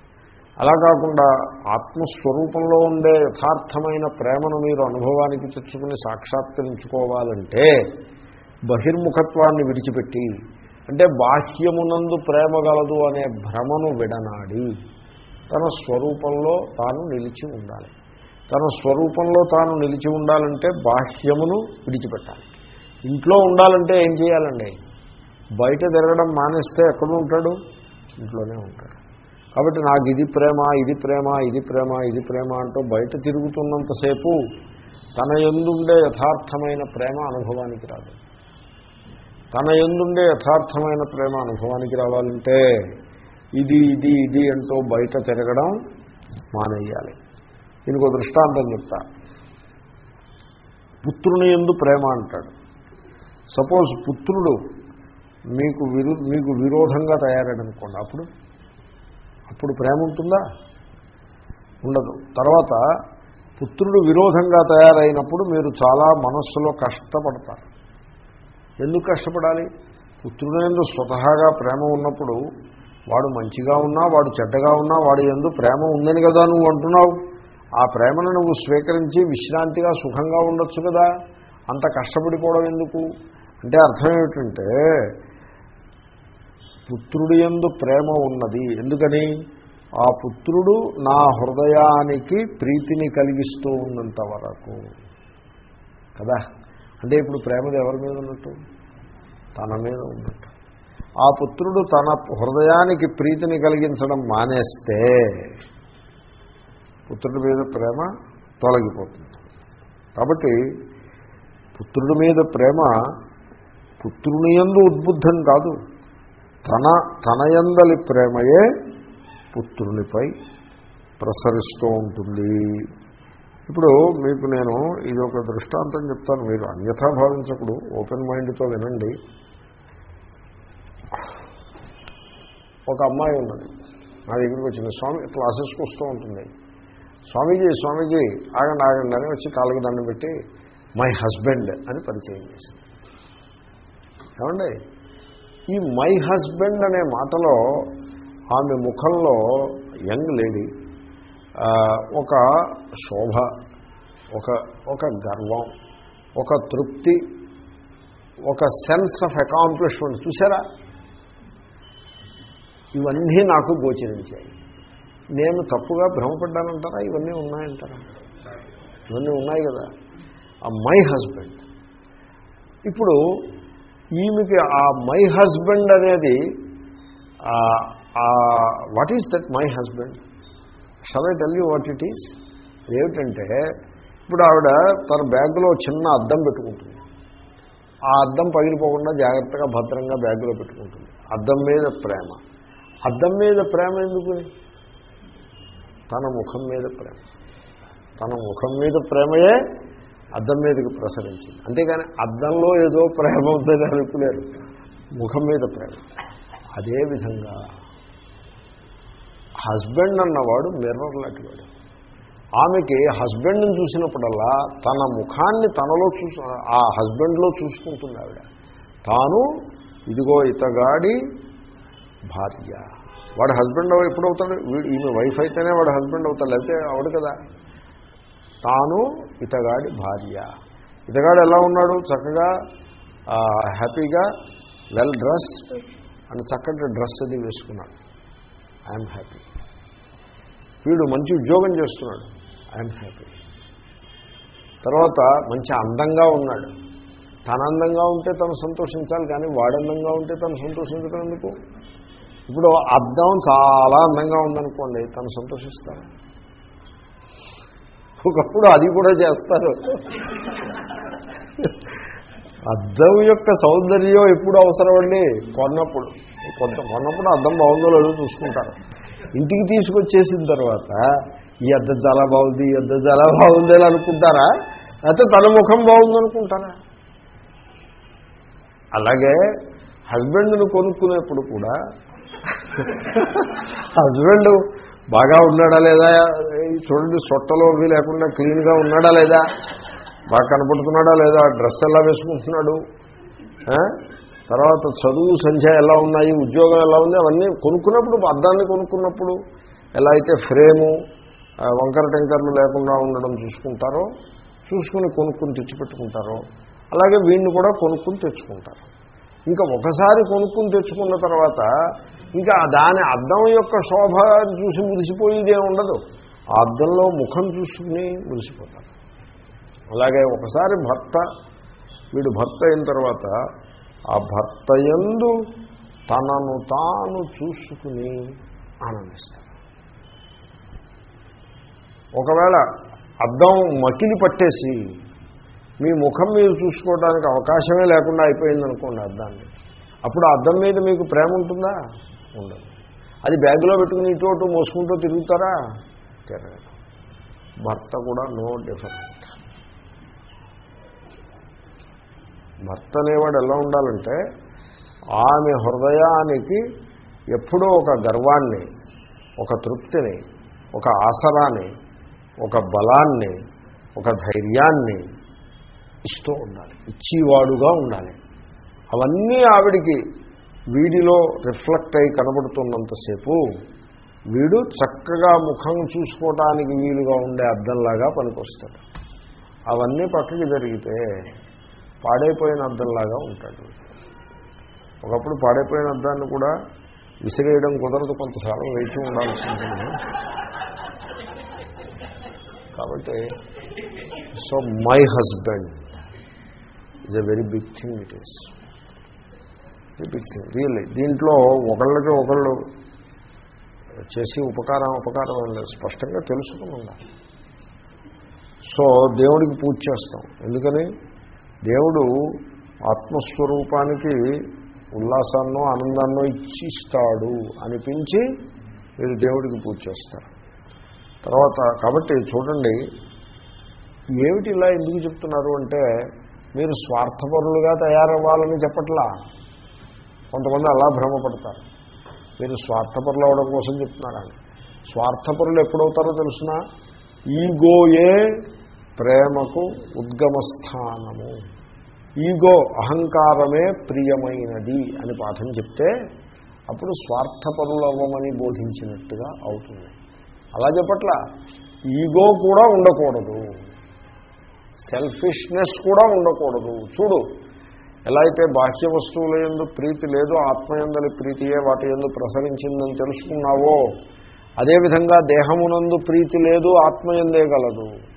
అలా కాకుండా ఆత్మస్వరూపంలో ఉండే యథార్థమైన ప్రేమను మీరు అనుభవానికి తెచ్చుకుని సాక్షాత్కరించుకోవాలంటే బహిర్ముఖత్వాన్ని విడిచిపెట్టి అంటే బాహ్యమునందు ప్రేమ గలదు అనే భ్రమను విడనాడి తన స్వరూపంలో తాను నిలిచి ఉండాలి. తన స్వరూపంలో తాను నిలిచి ఉండాలంటే బాహ్యమును విడిచిపెట్టాలి. ఇంట్లో ఉండాలంటే ఏం చేయాలండి? బయట తిరగడం మానేస్తే ఎక్కడ ఉంటాడు? ఇంట్లోనే ఉంటాడు. కాబట్టి నాకు ఇది ప్రేమ ఇది ప్రేమ ఇది ప్రేమ ఇది ప్రేమ అంటూ బయట తిరుగుతున్నంతసేపు తన ఎందుండే యథార్థమైన ప్రేమ అనుభవానికి రాదు. తన ఎందుండే యథార్థమైన ప్రేమ అనుభవానికి రావాలంటే ఇది ఇది ఇది అంటూ బయట తిరగడం మానేయాలి. దీనికి ఒక దృష్టాంతం చెప్తా. పుత్రుని ఎందు ప్రేమ అంటాడు. సపోజ్ పుత్రుడు మీకు విరు మీకు విరోధంగా తయారాడనుకోండి అప్పుడు? అప్పుడు ప్రేమ ఉంటుందా? ఉండదు. తర్వాత పుత్రుడు విరోధంగా తయారైనప్పుడు మీరు చాలా మనస్సులో కష్టపడతారు. ఎందుకు కష్టపడాలి? పుత్రుడు ఎందు స్వతహాగా ప్రేమ ఉన్నప్పుడు వాడు మంచిగా ఉన్నా వాడు చెడ్డగా ఉన్నా వాడు ఎందు ప్రేమ ఉందని కదా నువ్వు అంటున్నావు. ఆ ప్రేమను నువ్వు స్వీకరించి విశ్రాంతిగా సుఖంగా ఉండొచ్చు కదా. అంత కష్టపడిపోవడం ఎందుకు? అంటే అర్థం ఏమిటంటే పుత్రుడు ఎందు ప్రేమ ఉన్నది. ఎందుకని? ఆ పుత్రుడు నా హృదయానికి ప్రీతిని కలిగిస్తూ ఉన్నంత వరకు. కదా? అంటే ఇప్పుడు ప్రేమది ఎవరి మీద ఉన్నట్టు? తన మీద ఉన్నట్టు. ఆ పుత్రుడు తన హృదయానికి ప్రీతిని కలిగించడం మానేస్తే పుత్రుడి మీద ప్రేమ తొలగిపోతుంది. కాబట్టి పుత్రుడి మీద ప్రేమ పుత్రుని యందు ఉద్బుద్ధం కాదు. తన తనయందలి ప్రేమయే పుత్రునిపై ప్రసరిస్తూ ఉంటుంది. ఇప్పుడు మీకు నేను ఇది ఒక దృష్టాంతం చెప్తాను మీరు అన్యథా భావించప్పుడు ఓపెన్ మైండ్తో వినండి. ఒక అమ్మాయి ఉన్నది. నా దగ్గరికి వచ్చింది. స్వామి క్లాసెస్కి వస్తూ ఉంటుంది. స్వామీజీ స్వామీజీ ఆగండి ఆగండి అని వచ్చి కాళ్ళకి దండం పెట్టి మై హస్బెండ్ అని పరిచయం చేసింది. ఏమండి? ఈ మై హస్బెండ్ అనే మాటలో ఆమె ముఖంలో యంగ్ లేడీ ఒక శోభ ఒక ఒక గర్వం ఒక తృప్తి ఒక సెన్స్ ఆఫ్ అకాంప్లిష్మెంట్. చూసారా ఇవన్నీ నాకు గోచరించాయి. నేను తప్పుగా భ్రమపడ్డానంటారా? ఇవన్నీ ఉన్నాయంటారా? ఇవన్నీ ఉన్నాయి కదా. ఆ మై హస్బెండ్. ఇప్పుడు ఈమెకి ఆ మై హస్బెండ్ అనేది what is that my husband shall I tell you what it is ఏమిటంటే ఇప్పుడు ఆవిడ తన బ్యాగ్లో చిన్న అద్దం పెట్టుకుంటుంది. ఆ అద్దం పగిలిపోకుండా జాగ్రత్తగా భద్రంగా బ్యాగ్లో పెట్టుకుంటుంది. అద్దం మీద ప్రేమ. అద్దం మీద ప్రేమ ఎందుకు? తన ముఖం మీద ప్రేమ. తన ముఖం మీద ప్రేమయే అద్దం మీదకి ప్రసరించింది. అంతేగాని అద్దంలో ఏదో ప్రేమ ఉందని అనుకులేరు ముఖం మీద ప్రేమ. అదేవిధంగా హస్బెండ్ అన్నవాడు మిర్రర్ లాంటివాడు ఆమెకి హస్బెండ్ని చూసినప్పుడల్లా తన ముఖాన్ని తనలో చూసు ఆ హస్బెండ్లో చూసుకుంటుంది ఆవిడ. తాను ఇదిగో ఇతగాడి భార్య. వాడు హస్బెండ్ ఎప్పుడవుతాడు వీడు ఈమె వైఫ్ అయితేనే వాడు హస్బెండ్ అవుతాడు లేకపోతే అవడు కదా. తాను ఇతగాడి భార్య. ఇతగాడు ఎలా ఉన్నాడు? చక్కగా హ్యాపీగా వెల్ డ్రెస్డ్ అని చక్కటి డ్రెస్ అది వేసుకున్నాడు. I'm happy. వీడు మంచి ఉద్యోగం చేస్తున్నాడు. I'm happy. తర్వాత మంచి అందంగా ఉన్నాడు. తన అందంగా ఉంటే తను సంతోషించాలి కానీ వాడందంగా ఉంటే తను సంతోషించడం ఎందుకు? ఇప్పుడు అద్దం చాలా అందంగా ఉందనుకోండి తను సంతోషిస్తాను ఒకప్పుడు అది కూడా చేస్తారు. అద్దం యొక్క సౌందర్యం ఎప్పుడు అవసరమండి? కొన్నప్పుడు. కొంత కొన్నప్పుడు అద్దం బాగుందో లేదో చూసుకుంటారు. ఇంటికి తీసుకొచ్చేసిన తర్వాత ఈ అద్దం చాలా బాగుంది ఈ అద్దం చాలా బాగుంది అని అనుకుంటారా? అయితే తన ముఖం బాగుందనుకుంటారా అలాగే హస్బెండ్ను కొనుక్కునేప్పుడు కూడా హస్బెండ్ బాగా ఉన్నాడా లేదా? చూడండి సొట్టలో అవి లేకుండా క్లీన్గా ఉన్నాడా లేదా? బాగా కనపడుతున్నాడా లేదా? డ్రెస్ ఎలా వేసుకుంటున్నాడు? తర్వాత చదువు సంఖ్య ఎలా ఉన్నాయి ఉద్యోగం ఎలా ఉంది అవన్నీ కొనుక్కున్నప్పుడు అద్దాన్ని కొనుక్కున్నప్పుడు ఎలా అయితే ఫ్రేము వంకర టెంకర్లు లేకుండా ఉండడం చూసుకుంటారో చూసుకుని కొనుక్కుని తెచ్చిపెట్టుకుంటారో అలాగే వీడిని కూడా కొనుక్కుని తెచ్చుకుంటారు. ఇంకా ఒకసారి కొనుక్కుని తెచ్చుకున్న తర్వాత ఇంకా దాని అద్దం యొక్క శోభ చూసి మురిసిపోయేదే ఉండదు. ఆ అద్దంలో ముఖం చూసుకుని మురిసిపోతారు. అలాగే ఒకసారి భర్త వీడు భర్త అయిన తర్వాత ఆ భర్త ఎందు తనను తాను చూసుకుని ఆనందిస్తాడు. ఒకవేళ అద్దం మకిలి పట్టేసి మీ ముఖం మీరు చూసుకోవడానికి అవకాశమే లేకుండా అయిపోయిందనుకోండి అద్దాన్ని. అప్పుడు అద్దం మీద మీకు ప్రేమ ఉంటుందా? ఉండదు. అది బ్యాగ్లో పెట్టుకుని ఇటు మోసుకుంటూ తిరుగుతారా? తిరగదు. భర్త కూడా నో డిఫరెంట్ భర్త అనేవాడు ఎలా ఉండాలంటే ఆమె హృదయానికి ఎప్పుడో ఒక గర్వాన్ని ఒక తృప్తిని ఒక ఆసరాన్ని ఒక బలాన్ని ఒక ధైర్యాన్ని ఇస్తూ ఉండాలి. ఇచ్చేవాడుగా ఉండాలి. అవన్నీ ఆవిడికి వీడిలో రిఫ్లెక్ట్ అయి కనబడుతున్నంతసేపు వీడు చక్కగా ముఖం చూసుకోవటానికి వీలుగా ఉండే అద్దంలాగా పనికొస్తాడు. అవన్నీ పక్కకి జరిగితే పాడైపోయిన అద్దంలాగా ఉంటాడు. ఒకప్పుడు పాడైపోయిన అద్దాన్ని కూడా విసిరేయడం కుదరదు కొంతసార్లు వేచి ఉండాల్సి ఉంటుంది. కాబట్టి so my husband is a very big thing it is. Really దీంట్లో ఒకళ్ళకి ఒకళ్ళు చేసి ఉపకారం ఉపకారం లేదు స్పష్టంగా తెలుసుకుని ఉండాలి. సో దేవుడికి పూజ చేస్తాం. ఎందుకని? దేవుడు ఆత్మస్వరూపానికి ఉల్లాసాన్నో ఆనందాన్నో ఇచ్చిస్తాడు అనిపించి మీరు దేవుడికి పూజ చేస్తారు. తర్వాత కాబట్టి చూడండి ఏమిటి ఇలా ఎందుకు చెప్తున్నారు అంటే మీరు స్వార్థపరులుగా తయారవ్వాలని చెప్పట్లా? కొంతమంది అలా భ్రమపడతారు. మీరు స్వార్థపరులు అవడం కోసం చెప్తున్నారని స్వార్థపరులు ఎప్పుడవుతారో తెలిసిన? ఈగోయే ప్రేమకు ఉద్గమస్థానము. ఈగో అహంకారమే ప్రియమైనది అని పాఠం చెప్తే అప్పుడు స్వార్థపరులు అవ్వమని బోధించినట్టుగా అవుతుంది. అలా చెప్పట్ల ఈగో కూడా ఉండకూడదు. సెల్ఫిష్నెస్ కూడా ఉండకూడదు. చూడు ఎలా అయితే బాహ్య వస్తువుల ఎందు ప్రీతి లేదు ఆత్మయందలి ప్రీతియే వాటి ఎందు ప్రసరించిందని తెలుసుకున్నావో అదేవిధంగా దేహమునందు ప్రీతి లేదు ఆత్మయందే గలదు.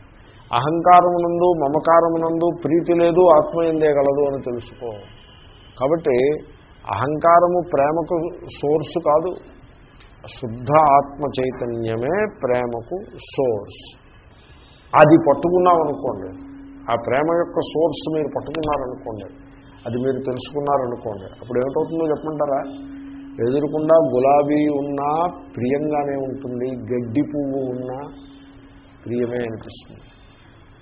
అహంకారమునందు మమకారమునందు ప్రీతి లేదు ఆత్మయందే గలదు అని తెలుసుకో. కాబట్టి అహంకారము ప్రేమకు సోర్స్ కాదు. శుద్ధ ఆత్మ చైతన్యమే ప్రేమకు సోర్స్. అది పట్టుకున్నామనుకోండి ఆ ప్రేమ యొక్క సోర్స్ మీరు పట్టుకున్నారనుకోండి అది మీరు తెలుసుకున్నారనుకోండి అప్పుడు ఏమిటవుతుందో చెప్పమంటారా? ఎదురుకుండా గులాబీ ఉన్నా ప్రియంగానే ఉంటుంది గడ్డి పువ్వు ఉన్నా ప్రియమే అనిపిస్తుంది.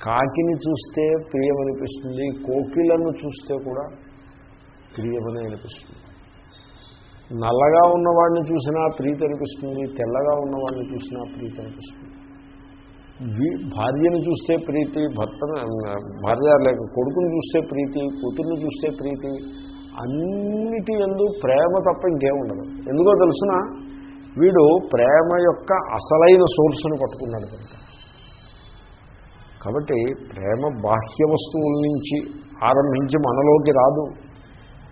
కాకిని చూస్తే ప్రియమనిపిస్తుంది కోకిలను చూస్తే కూడా ప్రియమనే అనిపిస్తుంది. నల్లగా ఉన్నవాడిని చూసినా ప్రీతి అనిపిస్తుంది తెల్లగా ఉన్నవాడిని చూసినా ప్రీతి అనిపిస్తుంది భార్యను చూస్తే ప్రీతి భర్తను భార్య లేక కొడుకుని చూస్తే ప్రీతి కూతుర్ని చూస్తే ప్రీతి అన్నిటి ఎందు ప్రేమ తప్ప ఇంకేముండదు ఎందుకో తెలుసిన వీడు ప్రేమ యొక్క అసలైన సోర్స్ను పట్టుకున్నాడు కనుక. కాబట్టి ప్రేమ బాహ్య వస్తువుల నుంచి ఆరంభించి మనలోకి రాదు.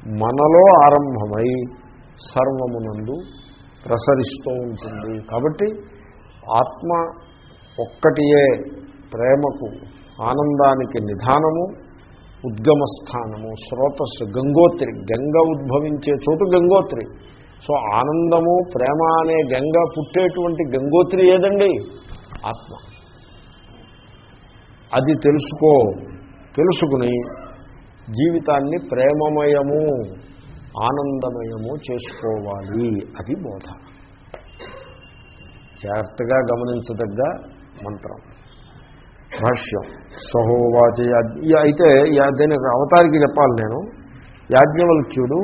మనలో ఆరంభమై సర్వమునందు ప్రసరిస్తూ ఉంటుంది. కాబట్టి ఆత్మ ఒక్కటియే ప్రేమకు ఆనందానికి నిధానము ఉద్గమస్థానము స్రోతస్సు గంగోత్రి. గంగ ఉద్భవించే చోటు గంగోత్రి. సో ఆనందము ప్రేమ అనే గంగ పుట్టేటువంటి గంగోత్రి ఏదండి? ఆత్మ. అది తెలుసుకో. తెలుసుకుని జీవితాన్ని ప్రేమమయము ఆనందమయము చేసుకోవాలి. అది బోధ. జాగ్రత్తగా గమనించదగ్గ మంత్రం. భాష్యం సహోవాచ అయితే యా- దీనికి అవతారికి చెప్పాలి నేను. యాజ్ఞవల్క్యుడు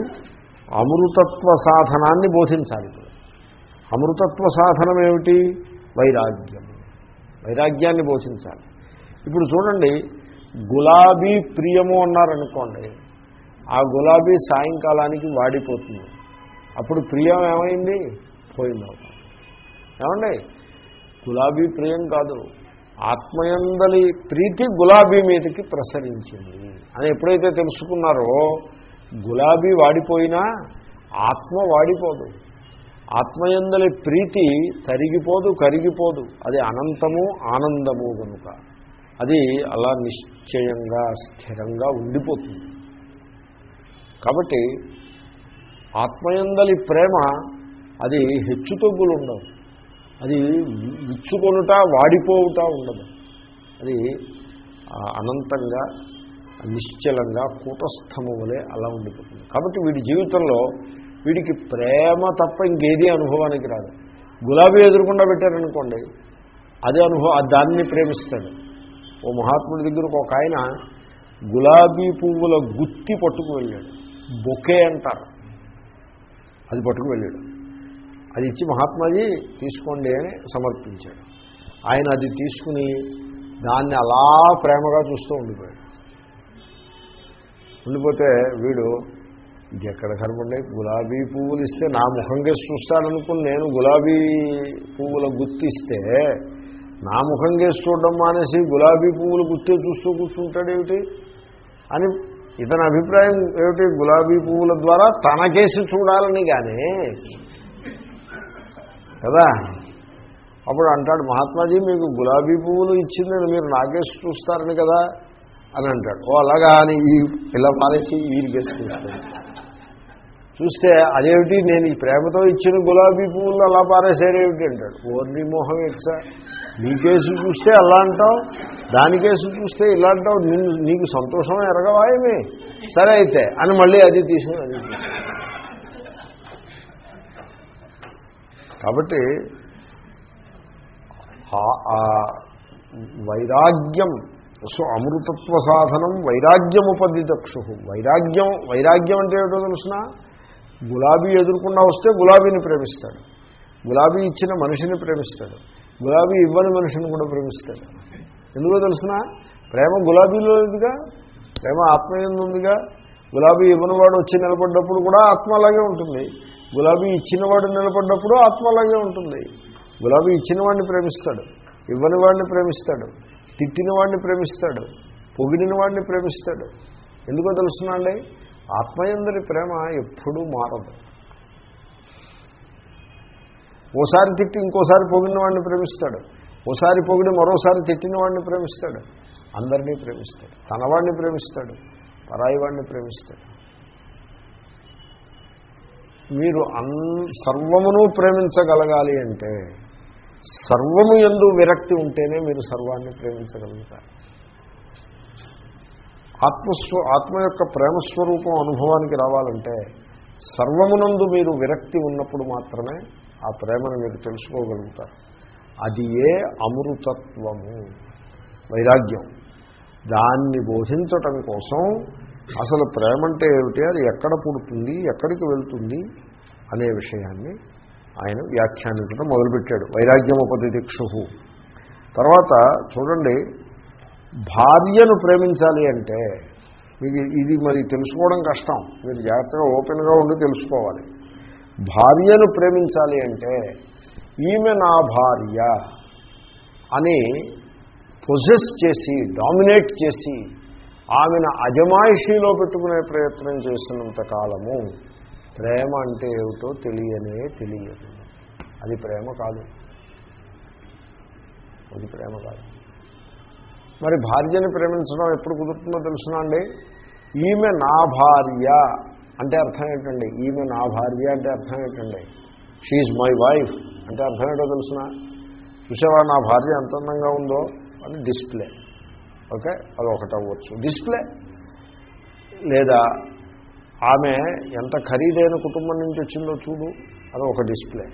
అమృతత్వ సాధనాన్ని బోధించాలి అమృతత్వ సాధనం ఏమిటి వైరాగ్యం. వైరాగ్యాన్ని బోధించాలి. ఇప్పుడు చూడండి గులాబీ ప్రియము అన్నారనుకోండి ఆ గులాబీ సాయంకాలానికి వాడిపోతుంది. అప్పుడు ప్రియం ఏమైంది? పోయింది ఏమండి? గులాబీ ప్రియం కాదు. ఆత్మయందలి ప్రీతి గులాబీ మీదకి ప్రసరించింది. అని ఎప్పుడైతే తెలుసుకున్నారో గులాబీ వాడిపోయినా ఆత్మ వాడిపోదు. ఆత్మయందలి ప్రీతి తరిగిపోదు కరిగిపోదు. అది అనంతము ఆనందము కనుక అది అలా నిశ్చయంగా స్థిరంగా ఉండిపోతుంది. కాబట్టి ఆత్మయందలి ప్రేమ అది హెచ్చుతగ్గులు ఉండవు. అది విచ్చుకొనుట వాడిపోవుట ఉండదు. అది అనంతంగా నిశ్చలంగా కూటస్థము వలె అలా ఉండిపోతుంది. కాబట్టి వీడి జీవితంలో వీడికి ప్రేమ తప్ప ఇంకేది అనుభవానికి రాదు. గులాబీ ఎదురుకుండా పెట్టారనుకోండి అదే అనుభవం దాన్ని ప్రేమిస్తాడు. ఓ మహాత్ముడి దగ్గరకు ఒక ఆయన గులాబీ పువ్వుల గుత్తి పట్టుకు వెళ్ళాడు. బొకే అంటారు. అది పట్టుకు వెళ్ళాడు. అది ఇచ్చి మహాత్మాజీ తీసుకోండి అని సమర్పించాడు. ఆయన అది తీసుకుని దాన్ని అలా ప్రేమగా చూస్తూ ఉండిపోయాడు. ఉండిపోతే వీడు ఇది ఎక్కడ కనపడి గులాబీ పువ్వులు ఇస్తే నా ముఖం కేసి చూస్తాననుకుని నేను గులాబీ పువ్వుల గుర్తిస్తే నా ముఖం కేసి చూడడం మానేసి గులాబీ పువ్వులు గుర్తే చూస్తూ కూర్చుంటాడేమిటి అని ఇతని అభిప్రాయం ఏమిటి? గులాబీ పువ్వుల ద్వారా తనకేసి చూడాలని కానీ కదా? అప్పుడు అంటాడు మహాత్మాజీ మీకు గులాబీ పువ్వులు ఇచ్చిందని మీరు నాకేసి చూస్తారని కదా? అని అంటాడు. ఓ అలాగా అని ఈ ఇలా పాలేసి ఈరికేసి చూస్తాడు. చూస్తే అదేమిటి నేను ఈ ప్రేమతో ఇచ్చిన గులాబీ పువ్వులు అలా పారేసేరేమిటి అంటాడు. ఓర్ని మోహం ఎక్సా నీ కేసు చూస్తే అలా అంటావు? దాని కేసు చూస్తే ఇలా అంటావు? నిన్ను నీకు సంతోషం ఎరగవాయమే సరే అయితే అని మళ్ళీ అది తీసుకుని అది కాబట్టి వైరాగ్యం సో అమృతత్వ సాధనం వైరాగ్యముపదిదక్షు వైరాగ్యం వైరాగ్యం అంటే ఏమిటో తెలుసిన? గులాబీ ఎదుర్కొన్నా వస్తే గులాబీని ప్రేమిస్తాడు. గులాబీ ఇచ్చిన మనిషిని ప్రేమిస్తాడు. గులాబీ ఇవ్వని మనిషిని కూడా ప్రేమిస్తాడు. ఎందుకో తెలిసిన? ప్రేమ గులాబీలో లేదుగా ప్రేమ ఆత్మయందు ఉందిగా. గులాబీ ఇవ్వనివాడు వచ్చి నిలబడ్డప్పుడు కూడా ఆత్మ అలాగే ఉంటుంది. గులాబీ ఇచ్చినవాడు నిలబడ్డప్పుడు ఆత్మ అలాగే ఉంటుంది. గులాబీ ఇచ్చిన వాడిని ప్రేమిస్తాడు. ఇవ్వని వాడిని ప్రేమిస్తాడు. తిట్టిన వాడిని ప్రేమిస్తాడు. పొగిడిన వాడిని ప్రేమిస్తాడు. ఎందుకో తెలుసునండి ఆత్మయందరి ప్రేమ ఎప్పుడూ మారదు. ఓసారి తిట్టి ఇంకోసారి పొగిడిన వాడిని ప్రేమిస్తాడు. ఓసారి పొగిడి మరోసారి తిట్టిన వాడిని ప్రేమిస్తాడు. అందరినీ ప్రేమిస్తాడు. తనవాడిని ప్రేమిస్తాడు. పరాయి వాడిని ప్రేమిస్తాడు. మీరు అన్ సర్వమును ప్రేమించగలగాలి అంటే సర్వము ఎందు విరక్తి ఉంటేనే మీరు సర్వాన్ని ప్రేమించగలుగుతారు. ఆత్మస్వ ఆత్మ యొక్క ప్రేమస్వరూపం అనుభవానికి రావాలంటే సర్వమునందు మీరు విరక్తి ఉన్నప్పుడు మాత్రమే ఆ ప్రేమను మీరు తెలుసుకోగలుగుతారు. అది ఏ అమృతత్వము? వైరాగ్యం. దాన్ని బోధించటం కోసం అసలు ప్రేమ అంటే ఏమిటి? అది ఎక్కడ పుడుతుంది? ఎక్కడికి వెళ్తుంది? అనే విషయాన్ని ఆయన వ్యాఖ్యానించడం మొదలుపెట్టాడు. వైరాగ్యం ఉపదిక్షు తర్వాత చూడండి భార్యను ప్రేమించాలి అంటే మీకు ఇది మరి తెలుసుకోవడం కష్టం. మీరు జాగ్రత్తగా ఓపెన్గా ఉండి తెలుసుకోవాలి. భార్యను ప్రేమించాలి అంటే ఈమె నా భార్య అని పొజెస్ చేసి డామినేట్ చేసి ఆమెను అజమాయిషీలో పెట్టుకునే ప్రయత్నం చేసినంత కాలము ప్రేమ అంటే ఏమిటో తెలియనే తెలియదు. అది ప్రేమ కాదు. అది ప్రేమ కాదు. మరి భార్యని ప్రేమించడం ఎప్పుడు కుదురుతుందో తెలుసునా అండి? ఈమె నా భార్య అంటే అర్థం ఏంటండి? ఈమె నా భార్య అంటే అర్థం ఏంటండి? షీఈ్ మై వైఫ్ అంటే అర్థం ఏంటో తెలుసిన? చూసేవా నా భార్య ఎంత అందంగా ఉందో? అని డిస్ప్లే ఓకే అది ఒకటి అవ్వచ్చు. డిస్ప్లే లేదా ఆమె ఎంత ఖరీదైన కుటుంబం నుంచి వచ్చిందో చూడు. అది ఒక డిస్ప్లే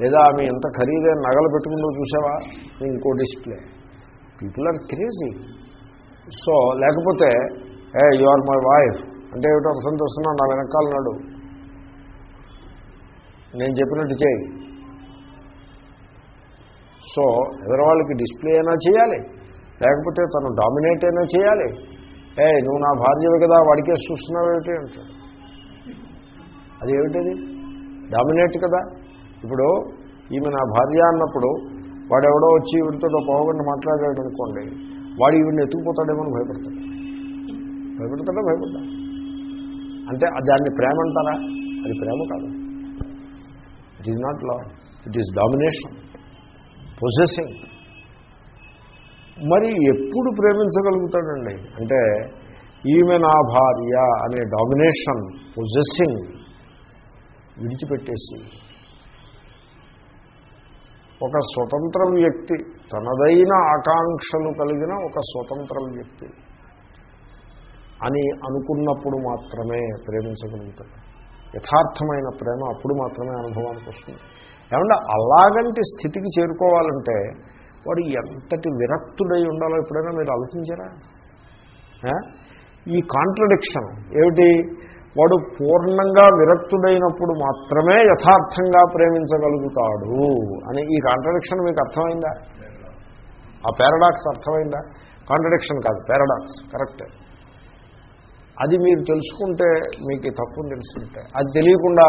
లేదా ఆమె ఎంత ఖరీదైన నగలు పెట్టుకుందో చూసావా? ఇంకో display people are crazy so లేకపోతే ఏ యు ఆర్ మై వైఫ్ అంటే ఏమిటో ఒక సంతోషంగా నా వెనకాల నాడు. నేను చెప్పినట్టు చేయి. సో ఎదరవాళ్ళకి డిస్ప్లే అయినా చేయాలి. లేకపోతే తను డామినేట్ అయినా చేయాలి. ఏ నువ్వు నా భార్యవి కదా వాడికే చూస్తున్నావు ఏమిటి? అంటాడు. అది ఏమిటది? డామినేట్ కదా. ఇప్పుడు ఈమె నా భార్య అన్నప్పుడు వాడెవడో వచ్చి ఈవిడితో పోగొండి మాట్లాడాడు అనుకోండి వాడు ఈవిడిని ఎత్తుకుపోతాడేమో అని భయపడతాడు. భయపడతాడా? భయపడ్డా అంటే దాన్ని ప్రేమ అంటారా? అది ప్రేమ కాదు. It is not love it is domination possessing మరి ఎప్పుడు ప్రేమించగలుగుతాడండి? అంటే ఈమె నా భార్య అనే డామినేషన్ పొజెసింగ్ విడిచిపెట్టేసి ఒక స్వతంత్ర వ్యక్తి తనదైన ఆకాంక్షలు కలిగిన ఒక స్వతంత్ర వ్యక్తి అని అనుకున్నప్పుడు మాత్రమే ప్రేమించగలుగుతాడు. యథార్థమైన ప్రేమ అప్పుడు మాత్రమే అనుభవానికి వస్తుంది. ఏమంటే అలాగంటి స్థితికి చేరుకోవాలంటే వాడు ఎంతటి విరక్తుడై ఉండాలో ఎప్పుడైనా మీరు ఆలోచించారా? ఈ కాంట్రడిక్షన్ ఏమిటి? వాడు పూర్ణంగా విరక్తుడైనప్పుడు మాత్రమే యథార్థంగా ప్రేమించగలుగుతాడు అని ఈ కాంట్రడిక్షన్ మీకు అర్థమైందా? ఆ పారాడాక్స్ అర్థమైందా? కాంట్రడిక్షన్ కాదు పారాడాక్స్ కరెక్ట్. అది మీరు తెలుసుకుంటే మీకు తప్పు తెలుసుకుంటే. అది తెలియకుండా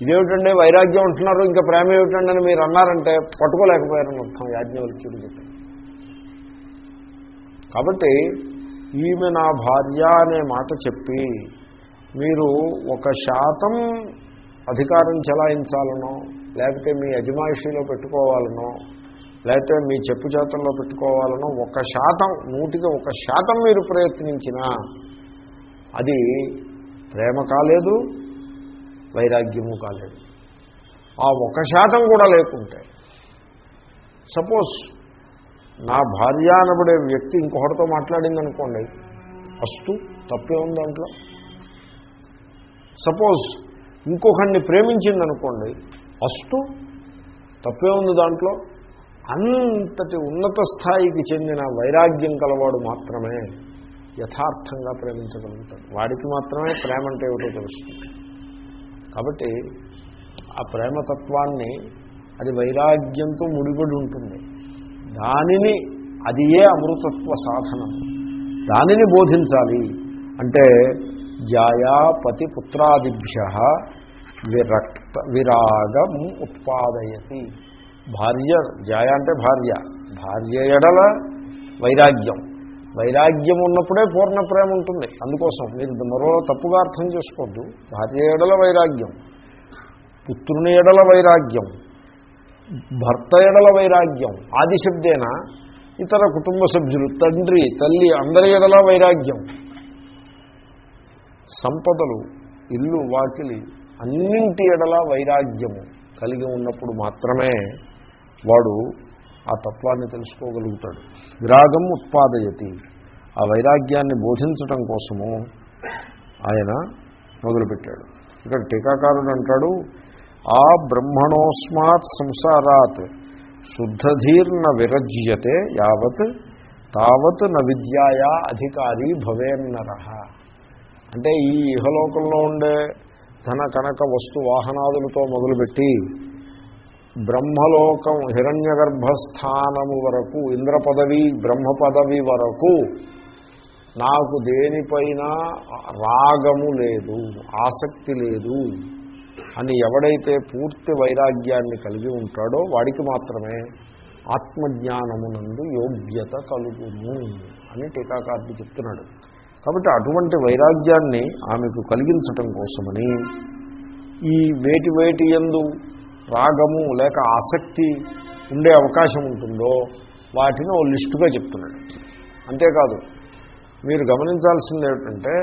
ఇదేమిటండి వైరాగ్యం అంటున్నారు ఇంకా ప్రేమ ఏమిటండి అని మీరు అన్నారంటే పట్టుకోలేకపోయారని అర్థం యాజ్ఞవల్క్యుడు చెప్పి కాబట్టి ఈమె నా భార్య అనే మాట చెప్పి మీరు ఒక శాతం అధికారం చెలాయించాలనో లేకపోతే మీ అజమాయిషీలో పెట్టుకోవాలనో లేకపోతే మీ చెప్పు చేతంలో పెట్టుకోవాలనో ఒక శాతం నూటికి ఒక శాతం మీరు ప్రయత్నించినా అది ప్రేమ కాలేదు వైరాగ్యము కాలేదు. ఆ ఒక శాతం కూడా లేకుంటే సపోజ్ నా భార్య అనబడే వ్యక్తి ఇంకొకటితో మాట్లాడింది అనుకోండి అస్తు తప్పే ఉంది దాంట్లో. సపోజ్ ఇంకొకరిని ప్రేమించిందనుకోండి అస్తు తప్పే ఉంది దాంట్లో. అంతటి ఉన్నత స్థాయికి చెందిన వైరాగ్యం కలవాడు మాత్రమే యథార్థంగా ప్రేమించగలుగుతాడు. వాడికి మాత్రమే ప్రేమ అంటే ఏమిటో తెలుస్తుంది. కాబట్టి ఆ ప్రేమతత్వాన్ని అది వైరాగ్యంతో ముడిపడి ఉంటుంది. దానిని అది ఏ అమృతత్వ సాధనం? దానిని బోధించాలి. అంటే జాయాపతి పుత్రాదిభ్య విరక్త విరాగం ఉత్పాదయతి. భార్య జాయ అంటే భార్య. భార్య ఎడల వైరాగ్యం. వైరాగ్యం ఉన్నప్పుడే పూర్ణ ప్రేమ ఉంటుంది. అందుకోసం మీరు మరో తప్పుగా అర్థం చేసుకోవద్దు. భార్య ఎడల వైరాగ్యం. పుత్రుని ఎడల వైరాగ్యం. భర్త ఎడల వైరాగ్యం. ఆదిశబ్దేన? ఇతర కుటుంబ సభ్యులు తండ్రి తల్లి అందరి ఎడల వైరాగ్యం. సంపదలు ఇల్లు వాకిలి అన్నింటి ఎడల వైరాగ్యము కలిగి ఉన్నప్పుడు మాత్రమే వాడు ఆ తత్వాన్ని తెలుసుకోగలుగుతాడు. విరాగం ఉత్పాదయతి. ఆ వైరాగ్యాన్ని బోధించటం కోసము ఆయన మొదలుపెట్టాడు. ఇక్కడ టీకాకారుడు అంటాడు ఆ బ్రహ్మణోస్మాత్ సంసారాత్ శుద్ధధీర్ణ విరజ్యతే యావత్ తావత్ న విద్యాయా అధికారి భవేన్నర. అంటే ఈ ఇహలోకంలో ఉండే ధన కనక వస్తు వాహనాదులతో మొదలుపెట్టి బ్రహ్మలోకం హిరణ్య గర్భస్థానము వరకు ఇంద్ర పదవి బ్రహ్మ పదవి వరకు నాకు దేనిపైన రాగము లేదు ఆసక్తి లేదు అని ఎవడైతే పూర్తి వైరాగ్యాన్ని కలిగి ఉంటాడో వాడికి మాత్రమే ఆత్మజ్ఞానమునందు యోగ్యత కలుగును అని టీకాకారుడు చెప్తున్నాడు. కాబట్టి అటువంటి వైరాగ్యాన్ని ఆమెకు కలిగించటం కోసమని ఈ వేటి వేటి ఎందు రాగము లేక ఆసక్తి ఉండే అవకాశం ఉంటుందో వాటిని ఓ లిస్టుగా చెప్తున్నాడు. అంతేకాదు మీరు గమనించాల్సింది ఏమిటంటే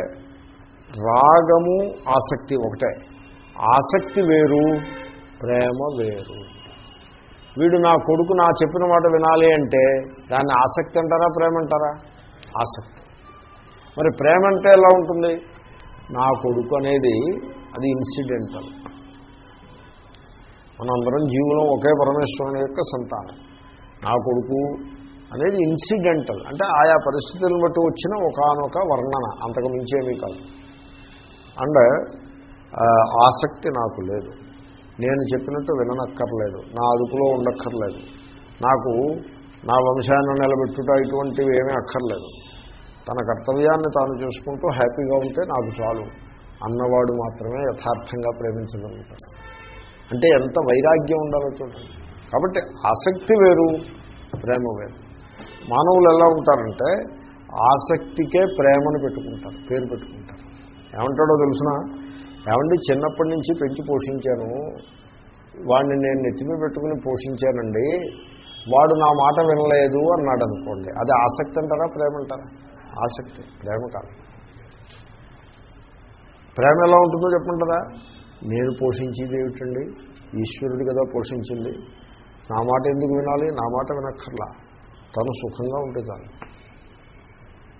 రాగము ఆసక్తి ఒకటే. ఆసక్తి వేరు ప్రేమ వేరు. వీడు నా కొడుకు నా చెప్పిన మాట వినాలి అంటే దాన్ని ఆసక్తి అంటారా ప్రేమ అంటారా? ఆసక్తి. మరి ప్రేమ అంటే ఎలా ఉంటుంది? నా కొడుకు అనేది అది ఇన్సిడెంటల్. మనందరం జీవులం ఒకే పరమేశ్వరుని యొక్క సంతానం. నా కొడుకు అనేది ఇన్సిడెంటల్. అంటే ఆయా పరిస్థితులను బట్టి వచ్చిన ఒకనొక వర్ణన అంతకు మించేమీ కాదు. అండ్ ఆసక్తి నాకు లేదు. నేను చెప్పినట్టు విననక్కర్లేదు. నా అదుపులో ఉండక్కర్లేదు. నాకు నా వంశాన్ని నిలబెట్టుట ఇటువంటివి ఏమీ అక్కర్లేదు. తన కర్తవ్యాన్ని తాను చూసుకుంటూ హ్యాపీగా ఉంటే నాకు చాలు. అన్నవాడు మాత్రమే యథార్థంగా ప్రేమించగలుగుతాడు. అంటే ఎంత వైరాగ్యం ఉండాలో చూడండి. కాబట్టి ఆసక్తి వేరు ప్రేమ వేరు. మానవులు ఎలా ఉంటారంటే ఆసక్తికే ప్రేమను పెట్టుకుంటారు పేరు పెట్టుకుంటారు. ఏమంటాడో తెలుసిన? ఏమండి చిన్నప్పటి నుంచి పెంచి పోషించాను. వాడిని నేను నెత్తిమీ పెట్టుకుని పోషించానండి. వాడు నా మాట వినలేదు అన్నాడు అనుకోండి అది ఆసక్తి అంటారా ప్రేమ అంటారా? ఆసక్తి ప్రేమ కాదు. ప్రేమ ఎలా ఉంటుందో చెప్పంటారా నేను పోషించేది ఏమిటండి? ఈశ్వరుడు కదా పోషించింది. నా మాట ఎందుకు వినాలి? నా మాట వినక్కర్లా. తను సుఖంగా ఉంటే చాలు.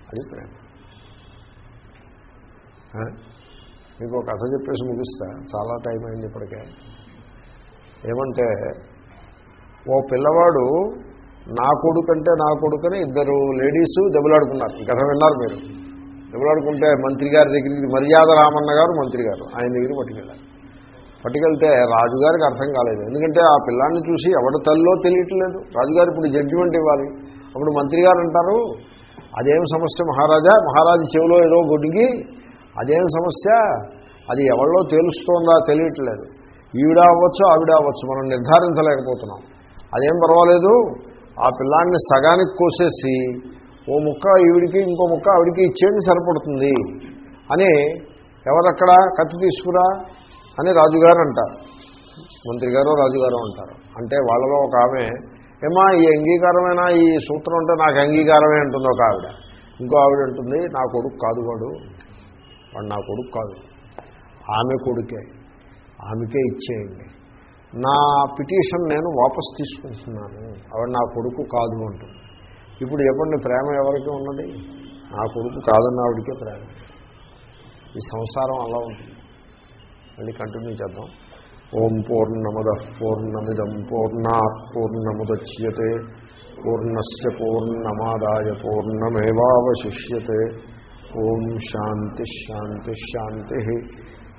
అది ప్రేమ. మీకు ఒక కథ చెప్పేసి ముగిస్తా. చాలా టైం అయింది ఇప్పటికే. ఏమంటే ఓ పిల్లవాడు నా కొడుకంటే నా కొడుకని ఇద్దరు లేడీస్ దెబ్బలాడుకున్నారు. కథ విన్నారు మీరు. దెబ్బలాడుకుంటే మంత్రి గారి దగ్గరికి మర్యాద రామన్న గారు మంత్రి గారు. ఆయన దగ్గర పట్టుకెళ్ళారు. పట్టుకెళ్తే రాజుగారికి అర్థం కాలేదు. ఎందుకంటే ఆ పిల్లాన్ని చూసి ఎవడ తల్లిలో తెలియట్లేదు. రాజుగారు ఇప్పుడు జడ్జిమెంట్ ఇవ్వాలి. అప్పుడు మంత్రి గారు అంటారు అదేం సమస్య మహారాజా? మహారాజు చెవిలో ఏదో గొడిగి అదేం సమస్య? అది ఎవరిలో తేలుస్తోందా తెలియట్లేదు. ఈవిడ అవ్వచ్చు ఆవిడ అవ్వచ్చు. మనం నిర్ధారించలేకపోతున్నాం. అదేం పర్వాలేదు? ఆ పిల్లాన్ని సగానికి కోసేసి ఓ ముక్క ఈవిడికి ఇంకో ముక్క ఆవిడికి ఇచ్చేయండి సరిపడుతుంది అని ఎవరక్కడ కత్తి తీసుకురా అని రాజుగారు అంటారు మంత్రి గారు రాజుగారు అంటారు. అంటే వాళ్ళలో ఒక ఆమె ఏమా ఈ అంగీకారమైనా? ఈ సూత్రం అంటే నాకు అంగీకారమే అంటుంది ఒక ఆవిడ. ఇంకో ఆవిడ అంటుంది నా కొడుకు కాదు వాడు. వాడు నా కొడుకు కాదు. ఆమె కొడుకే. ఆమెకే ఇచ్చేయండి. నా పిటిషన్ నేను వాపస్ తీసుకుంటున్నాను. ఆవిడ నా కొడుకు కాదు అంటుంది ఇప్పుడు చెప్పండి ప్రేమ ఎవరికి ఉన్నది? నా కొడుకు కాదన్న ఆవిడకే ప్రేమ. ఈ సంసారం అలా ఉంటుంది. మళ్ళీ కంటిన్యూ చేద్దాం. ఓం పూర్ణమద పూర్ణమిదం పూర్ణా పూర్ణముద్యతే. పూర్ణస్ పూర్ణమాదాయ పూర్ణమేవాశిష్యతే ఓం శాంతి శాంతి శాంతి.